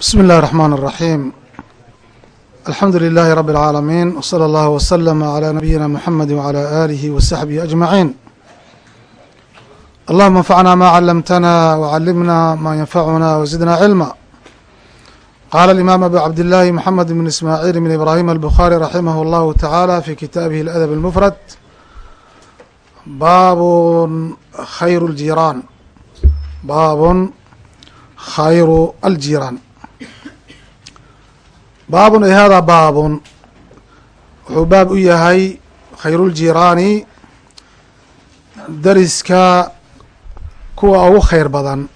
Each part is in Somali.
بsم الlh الرحmن الرحيم الحمdu للh رب العاalمين وصلى الله وسلم على نبيinا محمد وعلى آله وصحبه أجمعين اللهma انفعna ma علمتنا وعلمنا ma ينفعنا وزدنا علما qال الإمام أبو عبد الله محمد بن إسماعيل بن إبراهيم البخاري رحمه الله تعالى في kitaaبه الأدب المفرد bab خyر الجيrان bab khayru الجيrان baabun ay hada baabun wuxuu baab u yahay khayruljiraani dariska kuwa ugu khayr badan.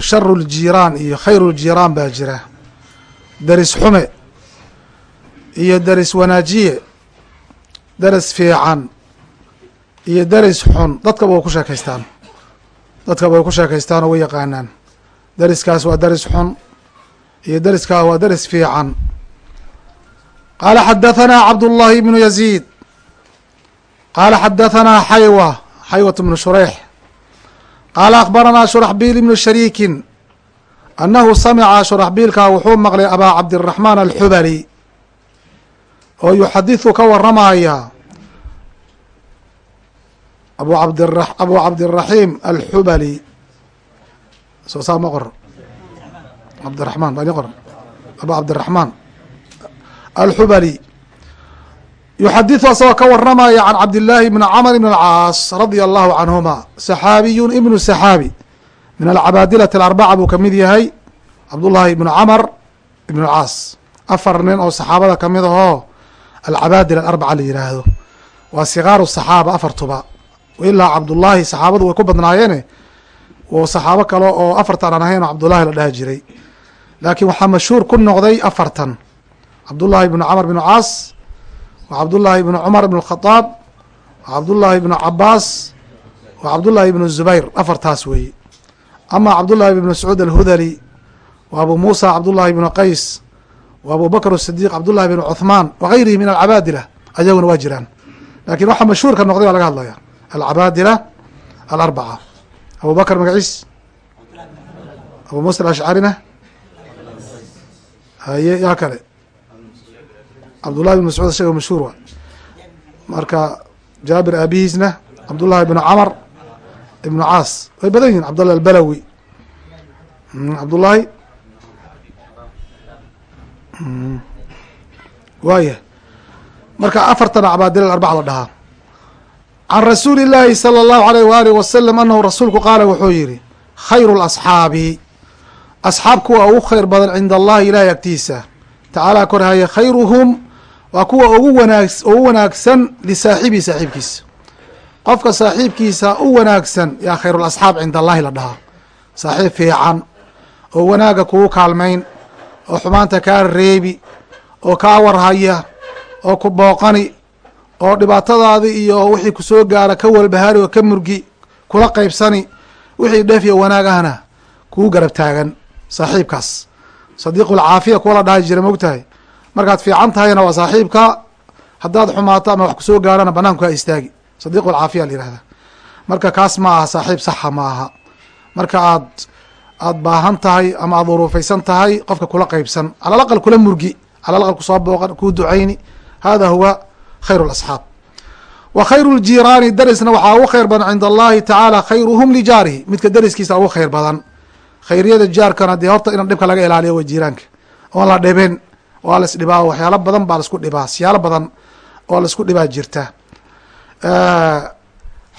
Sharu ljiraan iyo khayruljiraan baa jira. Deris xume iyo deris wanaajiye deris fiican iyo deris xun. Dadkaba way ku sheekaystaan. Dadkaba way ku sheekaystaan oo way yaqaanaan. Deriskaas waa deris xun iyo deriskaa waa deris fiican. Qaala xadahanaa cabdullahi ibnu yaziid. Qaala xadahanaa xaywa xaywat bnu shureyx qaala akbaranaa shuraxbiil ibnu shariikin annahu samica shuraxbiilkaa wuxuu maqlay abaa cabdiraxmaan alxubali oo yuxadiثu ka waramaya abu abdira abu cabdiraxiim alxubali soo saa ma qor cabdiramaan baan qoran aba cabdiraxmaan alxubali yuxadiثu asagoo ka waramaya can cabdillaahi bni camr bn alcaas radia allahu canhuma saxaabiyun ibnu saxaabi min alcabaadilati alarbaca buu ka mid yahay cabdullaahi ibnu camr ibn alcaas afar nin oo saxaabada ka mid ahoo alcabaadila alarbaca la yihaahdo waa sigaaru saxaaba afartuba ilaa cabdullaahi saxaabadu way ku badnaayeene wo saxaabo kale oo afartaan aan ahayn oo cabdullaahi la dhaha jiray laakiin waxaa mashhuur ku noqday afartan. Cabdullaahi bnu camr bnu caas wa cabdullaahi bnu cumar bn khadaab wa cabdullaahi bnu cabaas wa cabdullaahi bnu zubayr afartaas weeye. Ama cabdullaahi bn mascuud alhudali wa abu muusa cabdullaahi bnu qays wa abu bakr sidiq cabdullahi bn cuthmaan wagayrihi min alcabaadila ayaguna waa jiraan. Lakin waxaa mashhuurka noqday baa laga hadlaya alcabaadila alarbaca. Abu bakr magaciis. Abu muusa alashcarina haye yaa kale. Cabdullahi bn mascuud isaga mashhuur wa marka jaabir aabihiisna cabdullahi bn camr ibnu caas. Way badan yihiin cabdullah albalawi. Cabdullaahi waaya marka afartan cabaadila arbaca la dhahaa. Can rasuuli llaahi salى اllahu alayh waalih wasalam anahu rasuulku qaala wuxuu yihi khayru lasxaabi asxaab kuwa ugu khayr badan cinda allahi ilahay agtiisa tacaala korhaya khayruhum waa kuwa ugu wanaag ugu wanaagsan lisaaxibihi saaxiibkiisa. Qofka saaxiibkiisa u wanaagsan yaa khayrulasxaab cinda allahi la dhahaa. Saaxiib fiican oo wanaaga kugu kaalmayn oo xumaanta kaa reebi oo kaa warhaya oo ku booqani oo dhibaatadaadi iyo wixii ku soo gaara ka walbahaari oo ka murgi kula qaybsani wixii dheef iyo wanaagahna kugu garab taagan saaxiibkaas sadiiqulcaafiya kuwa la dhahi jira mogtahay markaad fiican tahayna waa saaxiibka haddaad xumaato ama wax ku soo gaarana banaanku kaa istaagi. Sadiiqulcaafiya la yihahda marka kaas ma aha saaxiib saxa ma aha. Marka aad aad baahan tahay ama aad uruufaysan tahay qofka kula qeybsan calal aqal kula murgi calal aqal ku soo booqan kuu ducayni. Hada huwa khayr lasxaab wa khayru ljiiraani darisna waxaa ugu khayr badan cinda allahi tacaala khayruhum lijaarihi midka dariskiisa ugu khayr badan khayriyada jaarkana dee horta in dhibka laga ilaaliyo way jiiraanka. Oon la dhibin waa la isdhibaa waxyaalo badan baa la isku dhibaa siyaalo badan oo la isku dhibaa jirta.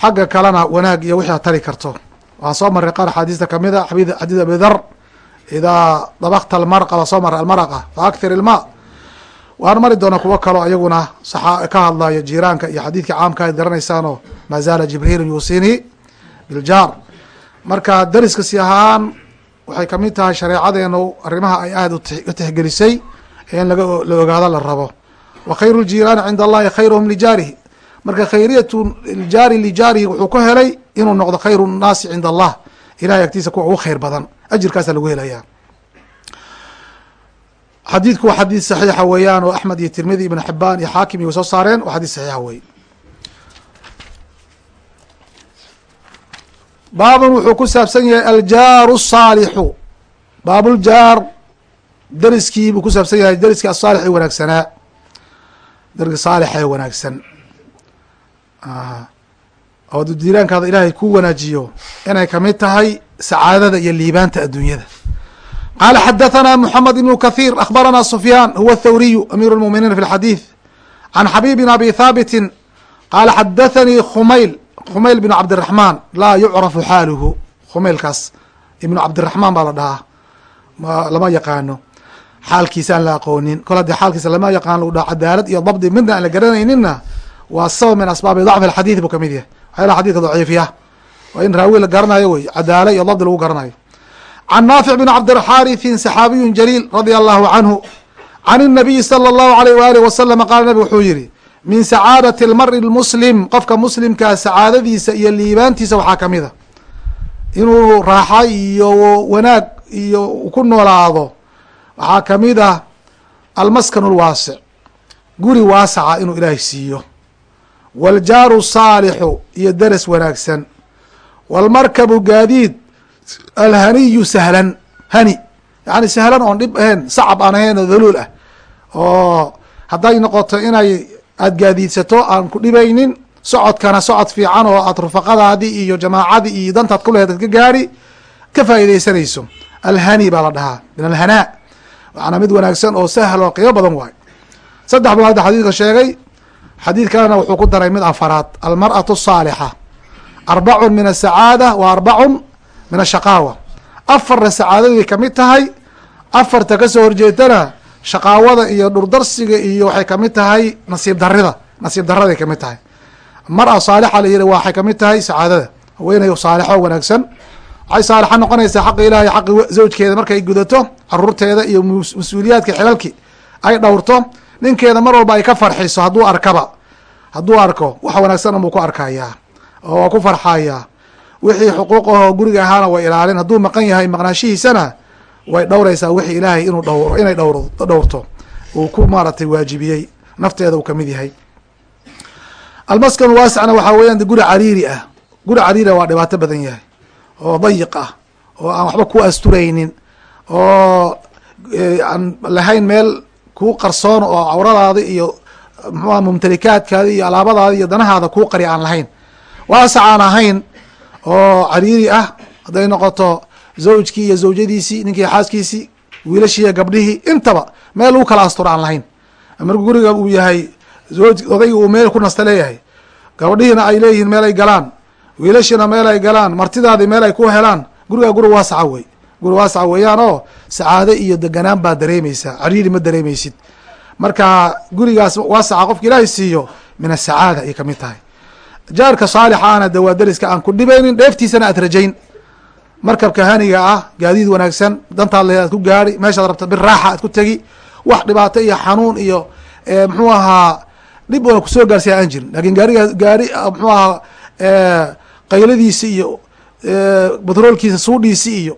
Xagga kalena wanaag iyo wixii ad tari karto. Waan soo maray qaar axaadiista ka mid a xadiid abi dhar idaa dabakta almarqa baa soo maray almaraqa fa akthir ilma waan mari doona kuwo kaloo ayaguna ka hadlayo jiiraanka iyo xadiidka caamka ad garanaysaanoo maa zaala jibriilu yuusinii biljaar marka dariska si ahaan waxay ka mid tahay shareecadeenu arrimaha ay aada u tixgelisay in laga la ogaado la rabo. Wa khayru ljiiraani cinda allahi khayruhum lijaarihi marka khayriyatu ljaari lijaarihi wuxuu ku helay inuu noqdo khayru nnaasi cinda allah ilahay agtiisa kuwa ugu khayr badan. Ajirkaasa lagu helaya. Xadiidku waa xadiid saxiixa weeyaan oo axmed iyo tirmidi ibn xibaan iyo xaakim iyo soo saareen. Waa xadiid saxiixa wey baabun wuxuu ku saabsan yahay aljaaru saalixu. Baabuljaar deriskii buu ku saabsan yahay deriskii asaalix ee wanaagsanaa deriski saalixa ee wanaagsan. Oo diiraankaada ilaahay ku wanaajiyo inay ka mid tahay sacaadada iyo liibaanta adduunyada. Qaala xadathana moxamed ibnu kahiir akhbarana sufyaan huwa thawriyu amiiru lmuminiin fi lxadiid can xabib bn abi haabitin qaala xadathanii khumayl khumayl bn cabdiraxmaan laa yucrafu xaaluhu khumaylkaas ibnu cabdiraxmaan baa la dhahaa lama yaqaano xaalkiisa aan la aqoonin kol haddii xaalkiisa lama yaqaan lagu dhaha cadaalad iyo dabdi midna aan la garanayninna waa sabab min asbaabi dacfi alxadiid buu kamid yahay waxyaalaha xadidka daciifiya waa in raawi la garanayo wey cadaala iyo dabdi lagu garanayo can naafic bn cabdilxaariثin saxaabiyun jaliil radia allahu canhu can الnabiyi salى اllahu alayh waalih wasalama qaala nabig wuxuu yihi min sacaadati almari lmuslim qofka muslimkaa sacaadadiisa iyo liibaantiisa waxaa ka mid a. Inuu raaxa iyo wanaag iyo ku noolaado waxaa ka mid ah almaskan lwaasic guri waasaca inuu ilaahay siiyo. Waljaaru saalixu iyo daras wanaagsan. Walmarkabu gaadiid alhaniyu sahlan hani. Yani sahlan oon dhib ahayn sacab aan ahayn oo daluul ah. Oo hadday noqoto inay aad gaadiidsato aan ku dhibaynin socodkana socod fiican oo aad rufaqadaadii iyo jamaacadii iyo dantaad ku lehed ad ka gaari ka faa'iidaysanayso. Alhani baa la dhahaa min alhanaa waana mid wanaagsan oo sahl oo qiimo badan waayo. Saddex buu hadda xadiidka sheegay. Xadiid kalena wuxuu ku daray mid afaraad. Almar'atu saalixa. Arbacun min asacaada wa arbacun min ashaqaawa afarna sacaadaday ka mid tahay. Afarta ka soo horjeedana shaqaawada iyo dhurdarsiga iyo waxay ka mid tahay nasiib darida nasiib daraday ka mid tahay. Mara saalixa la yihi waxay ka mid tahay sacaadada. Haweeney saalixo wanaagsan. Waxay saalixa noqonaysaa xaqi ilahi xaqi zawjkeeda markay gudato caruurteeda iyo mas'uuliyaadka xilalki ay dhowrto ninkeeda mar walba ay ka farxiso hadduu arkaba hadduu arko wax wanaagsan buu ku arkayaa oo waa ku farxayaa. Wixii xuquuq ahoo guriga ahaana way ilaalin. Hadduu maqan yahay maqnaashihiisana way dhowraysaa wixii ilaahay inuu dhowro inay dhowr dhowrto. Uu ku maaratay waajibiyey. Nafteeda uu ka mid yahay. Almaskan waasicna waxaa weeyaan guri cariiri ah. Guri cariiri waa dhibaato badan yahay. Oo dayiq ah. Oo aan waxba ku asturaynin. Oo aan lahayn meel kuu qarsoon oo cawradaada iyo mxuaha mumtalikaadkaada iyo alaabadaada iyo danahaada kuu qari aan lahayn. Waasac aan ahayn oo cariiri ah. Hadday noqoto zawjkii iyo zawjadiisii ninkii xaaskiisii wiilashiiyo gabdhihii intaba meel lagu kala asturo aan lahayn. Markuu guriga uu yahay odayga uu meel ku nasta leeyahay. Gabadhihiina ay leeyihiin meel ay galaan. Wiilashiina meel ay galaan. Martidaadii meel ay ku helaan. Gurigaa guri waasaca wey. Guri waasaca weeyaan oo sacaado iyo deganaan baa dareemeysaa cariiri ma dareemeysid marka gurigaas waasaca qofka ilaahay siiyo min asacaada ay ka mid tahay. Jaarka saalixaana de waa deriska aan ku dhibaynin dheeftiisana aad rajayn markabka haniga ah gaadiid wanaagsan dantaad le aad ku gaari meeshaad rabta bir raaxa aad ku tegi wax dhibaato iyo xanuun iyo muxuu ahaa dhib oona ku soo gaarsiya aan jirin. Lakin gaariga gaari muxuu ahaa qayladiisi iyo batroolkiisa suudhiisi iyo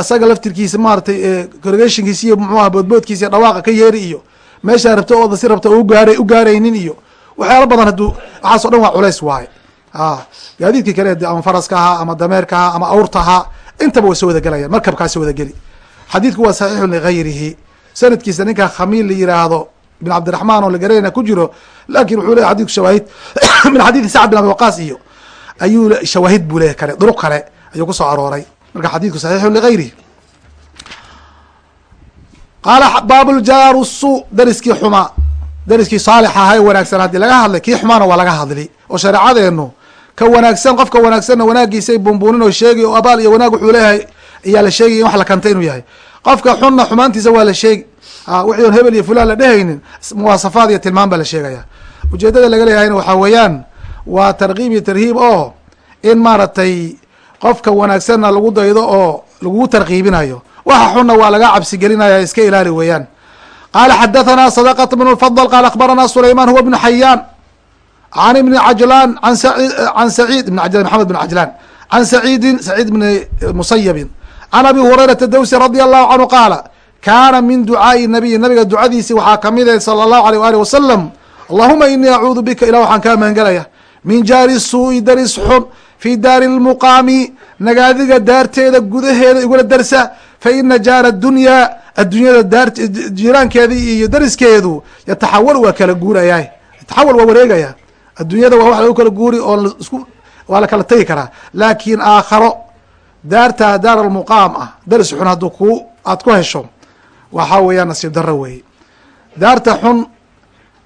isaga laftirkiisa maaratay corregationkiisi iyo muxuu aha boodboodkiisa iyo dhawaaqa ka yeeri iyo meeshaa rabta ooda si rabta u gaara u gaaraynin iyo waxyaalo badan hadduu waxaaso dhan waa culays waaye gaadiidkii kale de ama faraska ahaa ama dameerka ahaa ama awrta ahaa intaba way soo wada gelayaan markabkaasi wada geli. Xadiidku waa saxiixu ligayrihi sanadkiisa ninka khamiil la yiraahdo bin cabdiraxmaan oo lagarayna ku jiro laakiin wuxuu leeyahy xadidku shawaahid. Min xadiidi sacd bin abi waqaas iyo ayuu shawaahid buu leeyahy kale duruq kale ayuu ku soo arooray. Marka xadiidku saxiixu ligayrihi qaala baabuljaaru su dariskii xumaa dariskii saalix aha ee wanaagsan haddii laga hadlay kii xumaana waa laga hadli oo shareecadeenu ka wanaagsan qofka wanaagsanna wanaagiisay buunbuunin oo sheegi oo abaal iyo wanaag wuxuu leeyahay ayaa la sheegay in wax la kantay inuu yahay. Qofka xunna xumaantiisa waa la sheegi ah, wixii on hebel iyo fulaan la dhehaynin muwaasafaad iyo tilmaan baa la sheegaya. Ujeeddada laga leeyahayna waxaa weeyaan waa tarkiib iyo tarhiib oo in maaragtay qofka wanaagsanna lagu daydo oo lagugu tarkiibinayo waxa xunna waa laga cabsigelinaya iska ilaali weeyaan. Qaala xadathana sadaqat bnu lfadl qaala akhbarana sulayman huwa bnu xayaan an ibni cajlan an an saciid ibn ajlan maxamed bn cajlan can saciidin saciid bni musayabin can abi hurayrata dawsi radia allahu canhu qaala kaana min ducaai nabiy nabiga ducadiisi waxaa ka mid ahayd sala allahu aleyh waalih wasalam allahuma inii acuudu bika ilah waxaan kaa maangelaya min jaari suui daris xun fii daari lmuqaami nagaadiga daarteeda gudaheeda igula darsa fa ina jaara dunyaa addunyada daar jiraankeedii iyo dariskeedu yataxawalu waa kala guurayaa yataxawal waa wareegaya adduunyada waa wax lagu kala guuri oo isku waa la kala tegi karaa. Laakiin aakharo daartaa daar almuqaam ah daris xun hadduu ku aad ku hesho waxaa weeyaan nasiib darro weeye daarta xun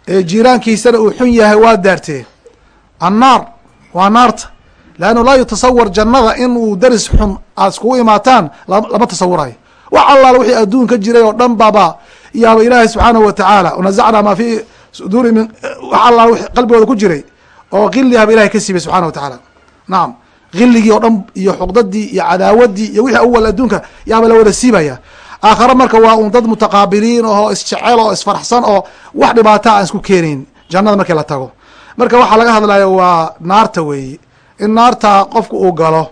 ee jiiraankiisana uu xun yahay waa daartee. Annaar waa naarta. Leannu laa yutasawar jannada in uu daris xun aad iskugu imaataan lama tasawurayo. Wax allaala wixii adduun ka jiray oo dhan baba yaaba ilaahay subxaanahu watacaala wanazacnaa maa fi suduuri min wax allaala wixii qalbigooda ku jiray oo qili haba ilahay ka siibay subxana wa tacaala nacam hiligii oo dhan iyo xuqdadii iyo cadaawadii iyo wixii awal adduunka yaaba la wada siibaya. Aakhare marka waa un dad mutaqaabiliin oo isjecel oo isfarxsan oo wax dhibaata aan isku keenayn jannada markii la tago. Marka waxaa laga hadlayo waa naarta weeye in naarta qofku uu galo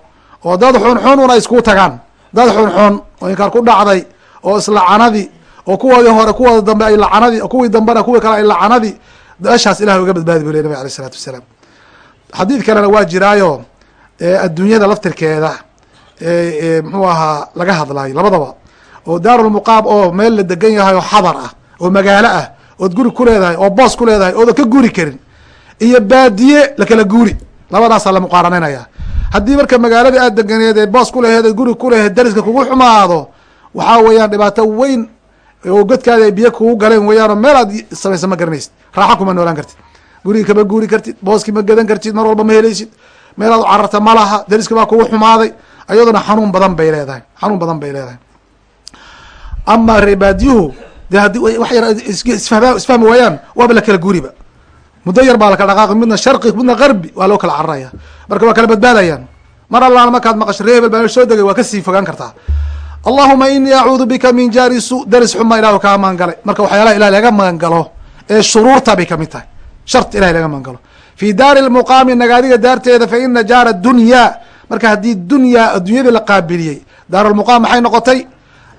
oo dad xunxun un ay isku tagaan. Dad xunxun oo inkaar ku dhacday oo islacanadi oo kuwoodii hore kuwooda dambe ay lacanadi kuwii dambena kuwii kale ay lacanadi meeshaas ilahay uga badbaadi bu ley nabig alay isalaatu wasalaam. Xadiid kalena waa jiraayo adduunyada laftirkeeda muxuu ahaa laga hadlayo labadaba oo daarulmuqaab oo meel la degan yahay oo xadar ah oo magaalo ah ood guri ku leedahay oo boos ku leedahay oodan ka guri karin iyo baadiye lakala guuri labadaasaa la muqaaranaynaya. Haddii marka magaaladii aad deganeed ee boos kuleheed guri kuleheed dariska kugu xumaado waxaa weeyaan dhibaato weyn oo godkaadi ay biyo kugu galeen weeyaan oo meel aad samaysa ma garanaysid raaxo kuma noolaan kartid. Gurigi kama guuri kartid booskii ma gadan kartid mar walba ma helaysid. Meelaad u cararta ma laha dariski baa kugu xumaaday. Ayaduna xanuun badan bay leedahay xanuun badan bay leedahay. Ama reebaadyuhu de haddii wax yar isfahmi waayaan waaba la kala guuriba. Muddo yar baa lakala dhaqaaqi midna sharqi midna garbi waa loo kala cararaya. Marka waa kala badbaadayaan. Mar allaala markaad maqasho ree hebel baa soo degay waa ka sii fogaan kartaa allahuma inii acuudu bika min jaari su daris xuma ilahu kaa magan galay marka waxyaalaha ilahi laga magan galo ee shuruurta bay ka mid tahay. Shart ilahi laga magan galo fi daari lmuqaami nagaadiga daarteeda fa ina jaara dunyaa marka haddii dunyaa adduunyadii la qaabiliyey daarulmuqaam maxay noqotay?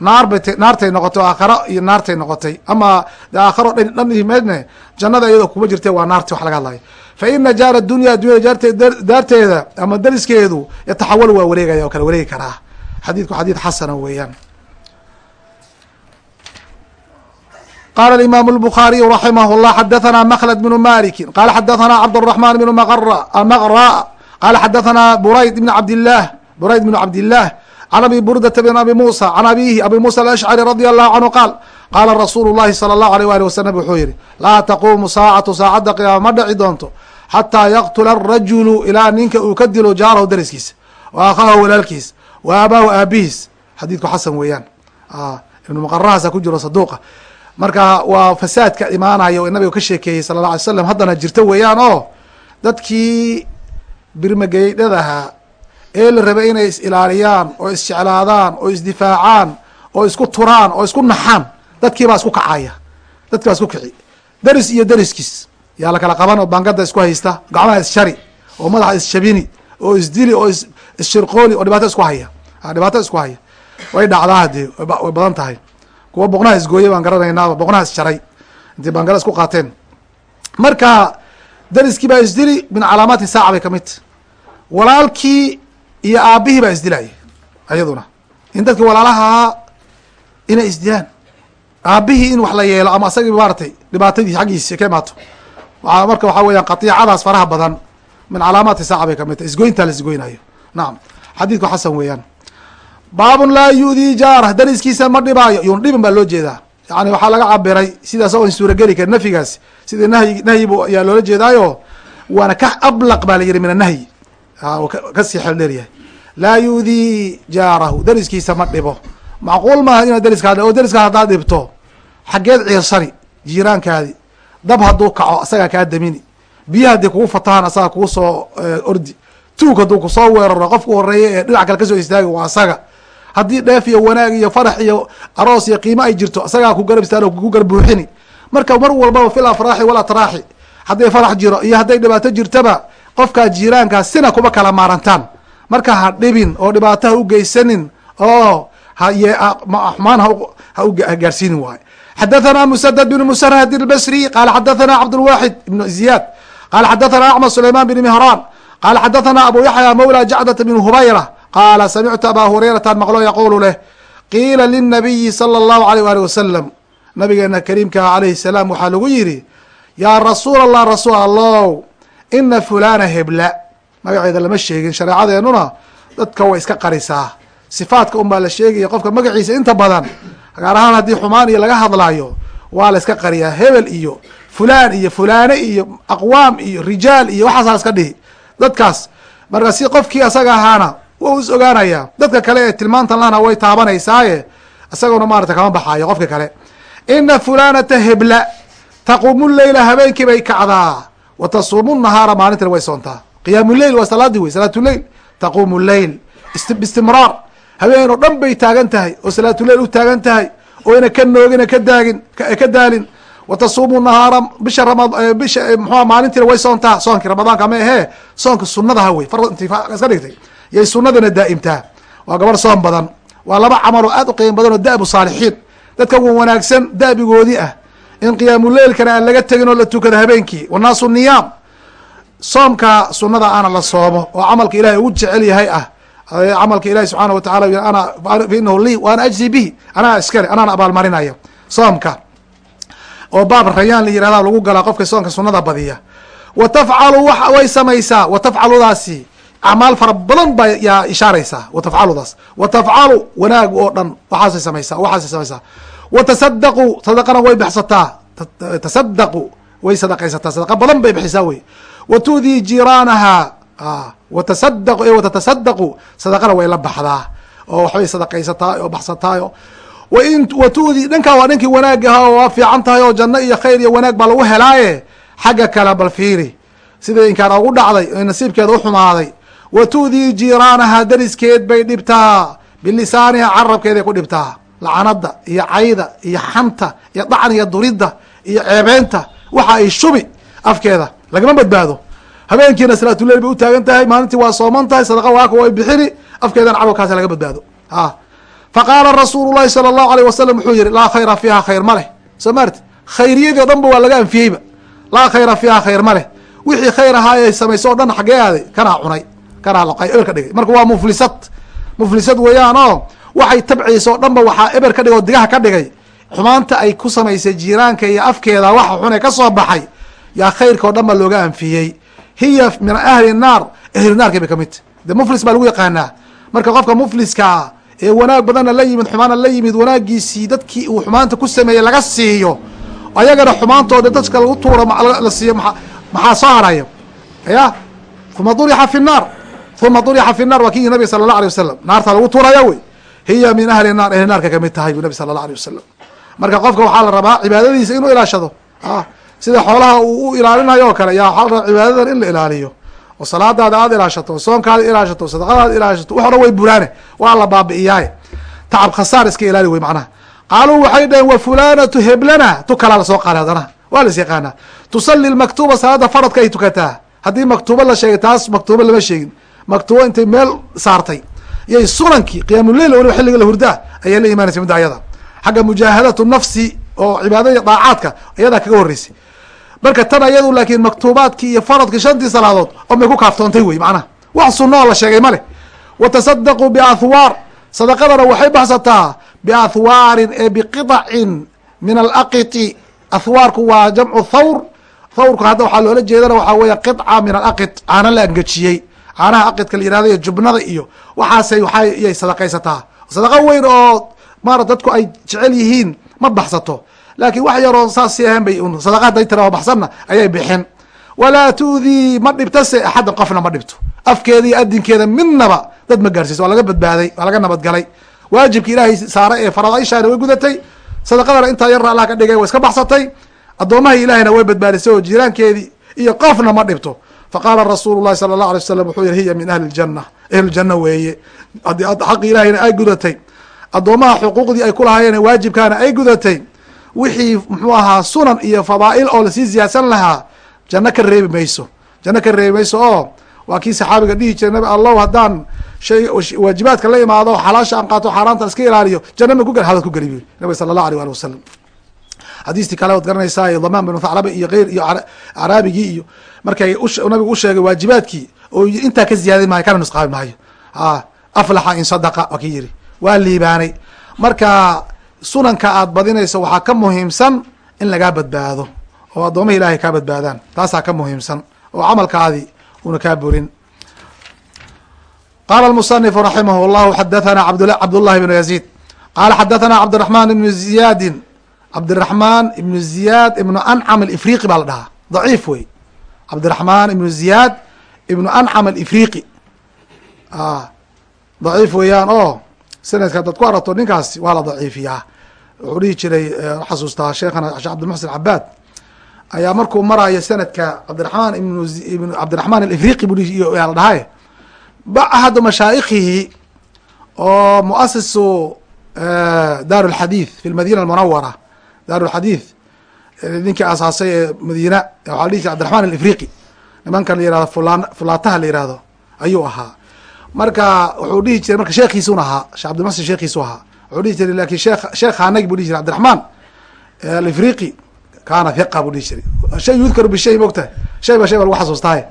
Naar bay naartay noqotay aakharo iyo naartay noqotay. Ama aakharo dhan dhan imeedne jannada iyadoo kuma jirte waa naarti wax laga hadlayo fa ina jaara dunya addunyada daarteeda ama dariskeedu yataxawalu waa wareegaya oo kala wareegi karaa xadiidku xadiid xasana weeyaan qala imam الbخariي raximah الlah xadaثna mklد بن maliki qala xadaثna cabdالرحman بن mqra qala xadaثna burayd بn cabdالlah burayd بn cabdالlah can abi burdata bn abi musa can abihi abi musa alashcri radi allahu canhu qaal qaala rasuulu llahi sala allahu alيh wali wasalam wuxuu yihi laa taquumu saacatu saacadda qiyaama ma dhici doonto xataa yaqtula arajulu ilaa ninka uu ka dilo jaarahu dariskiisa wa akhahu walaalkiis wa aabaahu aabihiis xadiidku xasan weeyaan. Ibnu maqarahaasa ku jiro saduuqa. Marka waa fasaadka imaanayo nabiga ka sheekeeyey sala alla alay slam haddana jirto weeyaan oo dadkii birmageydhadaha ee la rabay inay is ilaaliyaan oo isjeclaadaan oo isdifaacaan oo isku turaan oo isku naxaan dadkii baa isku kacaya dadkii baa isku kici. Deris iyo deriskiis yaa lakala qaban oo bangada isku haysta gacmaha isshari oo madaxa isshabini oo isdili oo isshirqooli oo dhibaato isku haya. Dhibaato isku haya. Way dhacdaa hadee way badan tahay. Kuwa boqnaha isgooyay baan garanaynaaba boqnaha isjaray intay bangada isku qaateen. Marka deriskii baa isdili min calaamaati saaca bay ka mid ta walaalkii iyo aabihii baa isdilaya ayaduna. In dadkii walaalaha inay isdilaan. Aabihii in wax la yeelo ama asagii maaratay dhibaatadii xaggiisi ka imaato. Marka waxaa weeyaan qatiicadaas faraha badan min calaamaati saaca bay ka mid tahay. Isgoyntaa la isgoynayo nacam xadiidku xasan weeyaan. Baabun laa yu'dii jaarah dariskiisa ma dhibaayo. Yun dhibin baa loo jeedaa. Yani waxaa laga cabiray sidaas an suurageli karin nafyigaas sidii nahyi nahyibu ayaa loola jeedaayo. Waana ka ablaq baa la yihi min annahyi ka sii xeel dheeryahay laa yu'dii jaarahu dariskiisa ma dhibo. Macquul maaha inaad dariska oo dariska haddaad dhibto. Xaggeed ciirsani jiiraankaadi. Dab hadduu kaco asagaa kaa damini. Biyo haddii kugu fatahaan asaga kugu soo ordi tuug hadduu ku soo weeraro qofku horreeya ee dhinac kale ka soo istaagi waa asaga haddii dheef iyo wanaag iyo farax iyo aroos iyo qiimo ay jirto asagaa ku garab istaan ku garab buuxini marka mar walbaba fil afraaxi wal atraaxi hadday farax jiro iyo hadday dhibaato jirtaba qofkaa jiiraankaa sina kuma kala maarantaan. Marka ha dhibin oo dhibaato ha u geysanin oo xumaan ha u gaarsiinin waayo xadathana musadad bn musarhad اbasri qala xadathana cabdulwaxid ibn ziyad qala xadathana acmad sulayman bn mihran qala xadathana abu yaxya mawla jacdata bn hubayra qaala samictu aba hurayrata maqlo yaqulu leh qiila linabiyi sala allahu aleyh wali wasalam nabigeena kariimka alayhi salaam waxaa lagu yidhi yaa rasuul allah rasuul allow ina fulana hebla magaceeda lama sheegin shareecadeenuna dadka way iska qarisaa sifaadka un baa la sheegaya qofka magaciisa inta badan gaar ahaan haddii xumaan iyo laga hadlaayo waa la iska qariyaa hebel iyo fulaan iyo fulaane iyo aqwaam iyo rijaal iyo waxaasaa iska dhihi dadkaas. Marka si qofkii asaga ahaana wuu is ogaanayaa dadka kale ee tilmaantan lahna way taabanaysaaye isaguna maarata kama baxaayo qofka kale. Ina fulanata hebla. Taquumu leyla habeenkii bay kacdaa. Wa tasuumu nahaara maalintina way soontaa. Qiyaamu leyl waa salaadii wey salaatuleyl taquumu leyl bistimraar habeen oo dhan bay taagan tahay oo salaatuleyl u taagan tahay oo ina ka noogina ka daagin ka daalin watasuumu nahaara bisha rama bisha mxua maalintiina way soontaa soonkii ramadaanka ma ahee soonka sunadaha wey iska dhigtay yay sunadana daa'imtaa waa gabar soon badan waa laba camal oo aad u qiimo badan oo da'bu saalixiin dadka wan wanaagsan da'bigoodii ah in qiyaamuleylkana aan laga tegin oo la tukada habeenkii wanaasu niyaam soomka sunada ana la soomo oo camalka ilahay ugu jecel yahay ah camalka ilahi subxaana watacala ana fainahu lii wa ajzi bihi anaa iskale anaana abaalmarinaya soomka oo baab rayaan la yirahda lagu galaa qofka soonka sunada badiya. Wa tafcalu way samaysaa wa tafcaludaasi acmaal fara badan baa yaa ishaaraysaa wa tafcaludaas. Wa tafcalu wanaag oo dhan waxaasay samaysaa waxaasay samaysaa. Wa tasadaqu sadaqana way baxsataa tasadaqu way sadaqaysataa sadaqa badan bay bixisaa wey. Wa tu'dii jiraanaha watasadaqu e watatasadaqu sadaqana way la baxdaa. Oo waxbay sadaqaysataa oo baxsataayo tu'dii dhankaa waa dhankii wanaag ahaa oo waa fiican tahay oo janno iyo khayr iyo wanaag baa lagu helaaye xagga kale bal fiiri. Sidai inkaan ugu dhacday ee nasiibkeeda uxumaaday wa tu'dii jiiraanaha dariskeed bay dhibtaa bilisaaniha carabkeeday ku dhibtaa. Lacanada iyo cayda iyo xanta iyo dhacniga duridda iyo ceebeynta waxa ay shubi afkeeda lagama badbaado. Habeenkiina salaatuleyl bay u taagan tahay maalintii waa sooman tahay sadaqa waaka way bixini afkeedana cadowkaasa laga badbaado. A fa qaala rasuulu llahi sala allahu aleyh wasalam wuxuu yihi laa khayra fiiha khayr ma leh. Soo maarti khayriyadii o dhan ba waa laga anfiyeyba. Laa khayra fiiha khayr ma leh. Wixii khayr ahaa ay samayso o dhan xaggee aaday kanaa cunay kanaa loqay eber ka dhigay. Marka waa muflisad. Muflisad weeyaan oo waxay tabciisa o dhan ba waxaa eber ka dhigay oo digaha ka dhigay. Xumaanta ay ku samaysay jiiraanka iyo afkeeda waxa xun ee ka soo baxay. Yaa khayrka o dhan ba looga anfiyey. Hiya min ahli naar naarkay bay ka mid tahy de muflis baa lagu yaqaanaa. Marka qofka mufliskaa ee wanaag badanna la yimid xumaana la yimid wanaagiisii dadkii uu xumaanta ku sameeyey laga siiyo. Ayagana xumaantooda dadka lagu tuuro la siiyo maxaa soo haraya? Ya uma durixa fi naar. Uma durixa fi nar waa kii nabiga sala allah alay wasalam naartaa lagu tuuraya wey. Hiya min ahli naar ahli naarka ka mid tahay bu nabi sala allah alay wasalam marka qofka waxaa la rabaa cibaadadiisa inuu ilaashado. A sida xoolaha uu u ilaalinayo oo kale yaa waxaa la rabaa cibaadadan in la ilaaliyo oo salaadaada aad ilaashato soonkaada ilaashato sadaqadaada ilaashato wax o way buraane waa la baabi'iyaaye. Tacab khasaar iska ilaali wey macnaha. Qaaluu waxay dhaheen wa fulanatu heblana. Tu kalaa la soo qaaday haddana. Waa las yaqaanaa tusali maktuba salaada faradka ay tukataa. Haddii maktuubo la sheegay taas maktuubo lama sheegin. Maktuubo intay meel saartay. Iyay sunankii qiyaamuleil waliba xilliga la hurdaa ayay la imaanaysa midda ayada xagga mujaahadatu nafsi oo cibaadada daacaadka ayadaa kaga horreysay marka tan ayadu laakiin maktuubaadkii iyo faradkii shantii salaadood oo may ku kaaftoontay wey macnaha. Wax sunno oo la sheegay ma leh wa tasadaquu biahwaar sadaqadana waxay baxsataa biahwaarin ee biqidacin min alaqiti. Ahwaarku waa jamcu thawr. Thawrku hadda waxaa loola jeedana waxaa weya qica min alaqit caana la angejiyey. Caanaha aqidka la yihahdo iyo jubnada iyo waxaasay waxayay sadaqaysataa. Sadaqa weyn oo maara dadku ay jecel yihiin ma baxsato laakiin wax yaroo saasi ahayn bay un sadaqa haday tira oo baxsanna ayay bixin. Walaa tu'dii ma dhibtase axaddan qofna ma dhibto. Afkeeda adinkeeda midnaba dad ma gaarsiiso waa laga badbaaday waa laga nabadgalay. Waajibka ilaahay saare ee faradaishaana way gudatay. Sadaqadana intaa yarna allah ka dhigay way iska baxsatay. Addoomaha ilaahayna way badbaadisay oo jiiraankeedii iyo qofna ma dhibto. Faqaala rasuulu llahi sala allah alay wasalam wuxuu yihi hiya min ahli ljanna ahluljanna weeye. Haddii xaqi ilaahayna ay gudatay. Addoomaha xuquuqdii ay kulahaayeen waajibkaana ay gudatay wixii muxuu ahaa sunan iyo fadaa'il oo la sii ziyaadsan lahaa janno ka reebi mayso. Janno ka reebi mayso oo waa kii saxaabiga dhihi jiray nabi allow haddaan shay waajibaadka la imaado xalaasha aan qaato xaaraantan iska ilaaliyo janna ma ku gel hadad ku geli bu nabiga sala allah alيh ali wasalam xadiistii kale ood garanaysaa dhamaan binu thaclaba iyo eyr iyo acraabigii iyo markay nabigu usheegay waajibaadkii oo intaa ka ziyaadin maayo kana nusqaami maayo. A aflaxa in sadaqa waa kii yidhi. Waa liibaanay. Marka sunanka aad badinayso waxaa ka muhiimsan in lagaa badbaado oo addoomaha ilaahay kaa badbaadaan. Taasaa ka muhiimsan oo camalkaadi una kaa burin. Qala almusanifu raximah llahu xadathana cabdullahi bnu yaziid. Qaala xadathana cabdiraxman ibnu ziyaadin. Cabdiraxmaan ibnu ziyaad ibnu ancam alifriqi baa la dhahaa. Daciif wey. Cabdiraxmaan ibnu ziyaad ibnu ancam alifriqi ah, daciif weeyaan oo sanadka hadaad ku arato ninkaas waa la daciifiyaa. Wuxuu dhihi jiray xasuustaa sheekhana sheh cabdilmuxsin cabaad ayaa markuu maraayo sanadka cabdiramaan ibn cabdiraxmaan alifriqi bu yaa la dhahay. Ahadu mashaaikihi oo muasisu daar lxadiid fi lmadina almunawara daar lxadiid ninkii aasaasay ee madiina waxaa la dhihi jira cbdiraxmaan alifriqi. Nimankan la yiraahdo fula fulaataha la yihahdo ayuu ahaa marka wuxuu dhihi jiray marka sheekiisun ahaa sheekh abdilmasir sheekiisu ahaa wuxuu dhihi jiray laakiin shee sheekh anagi bu dhihi jiray abdiraxmaan alifriqi kaana hiqa buu dhihi jiray. Shay yudkaru bishay mogtahay shay ba shay ba lagu xasuustahay.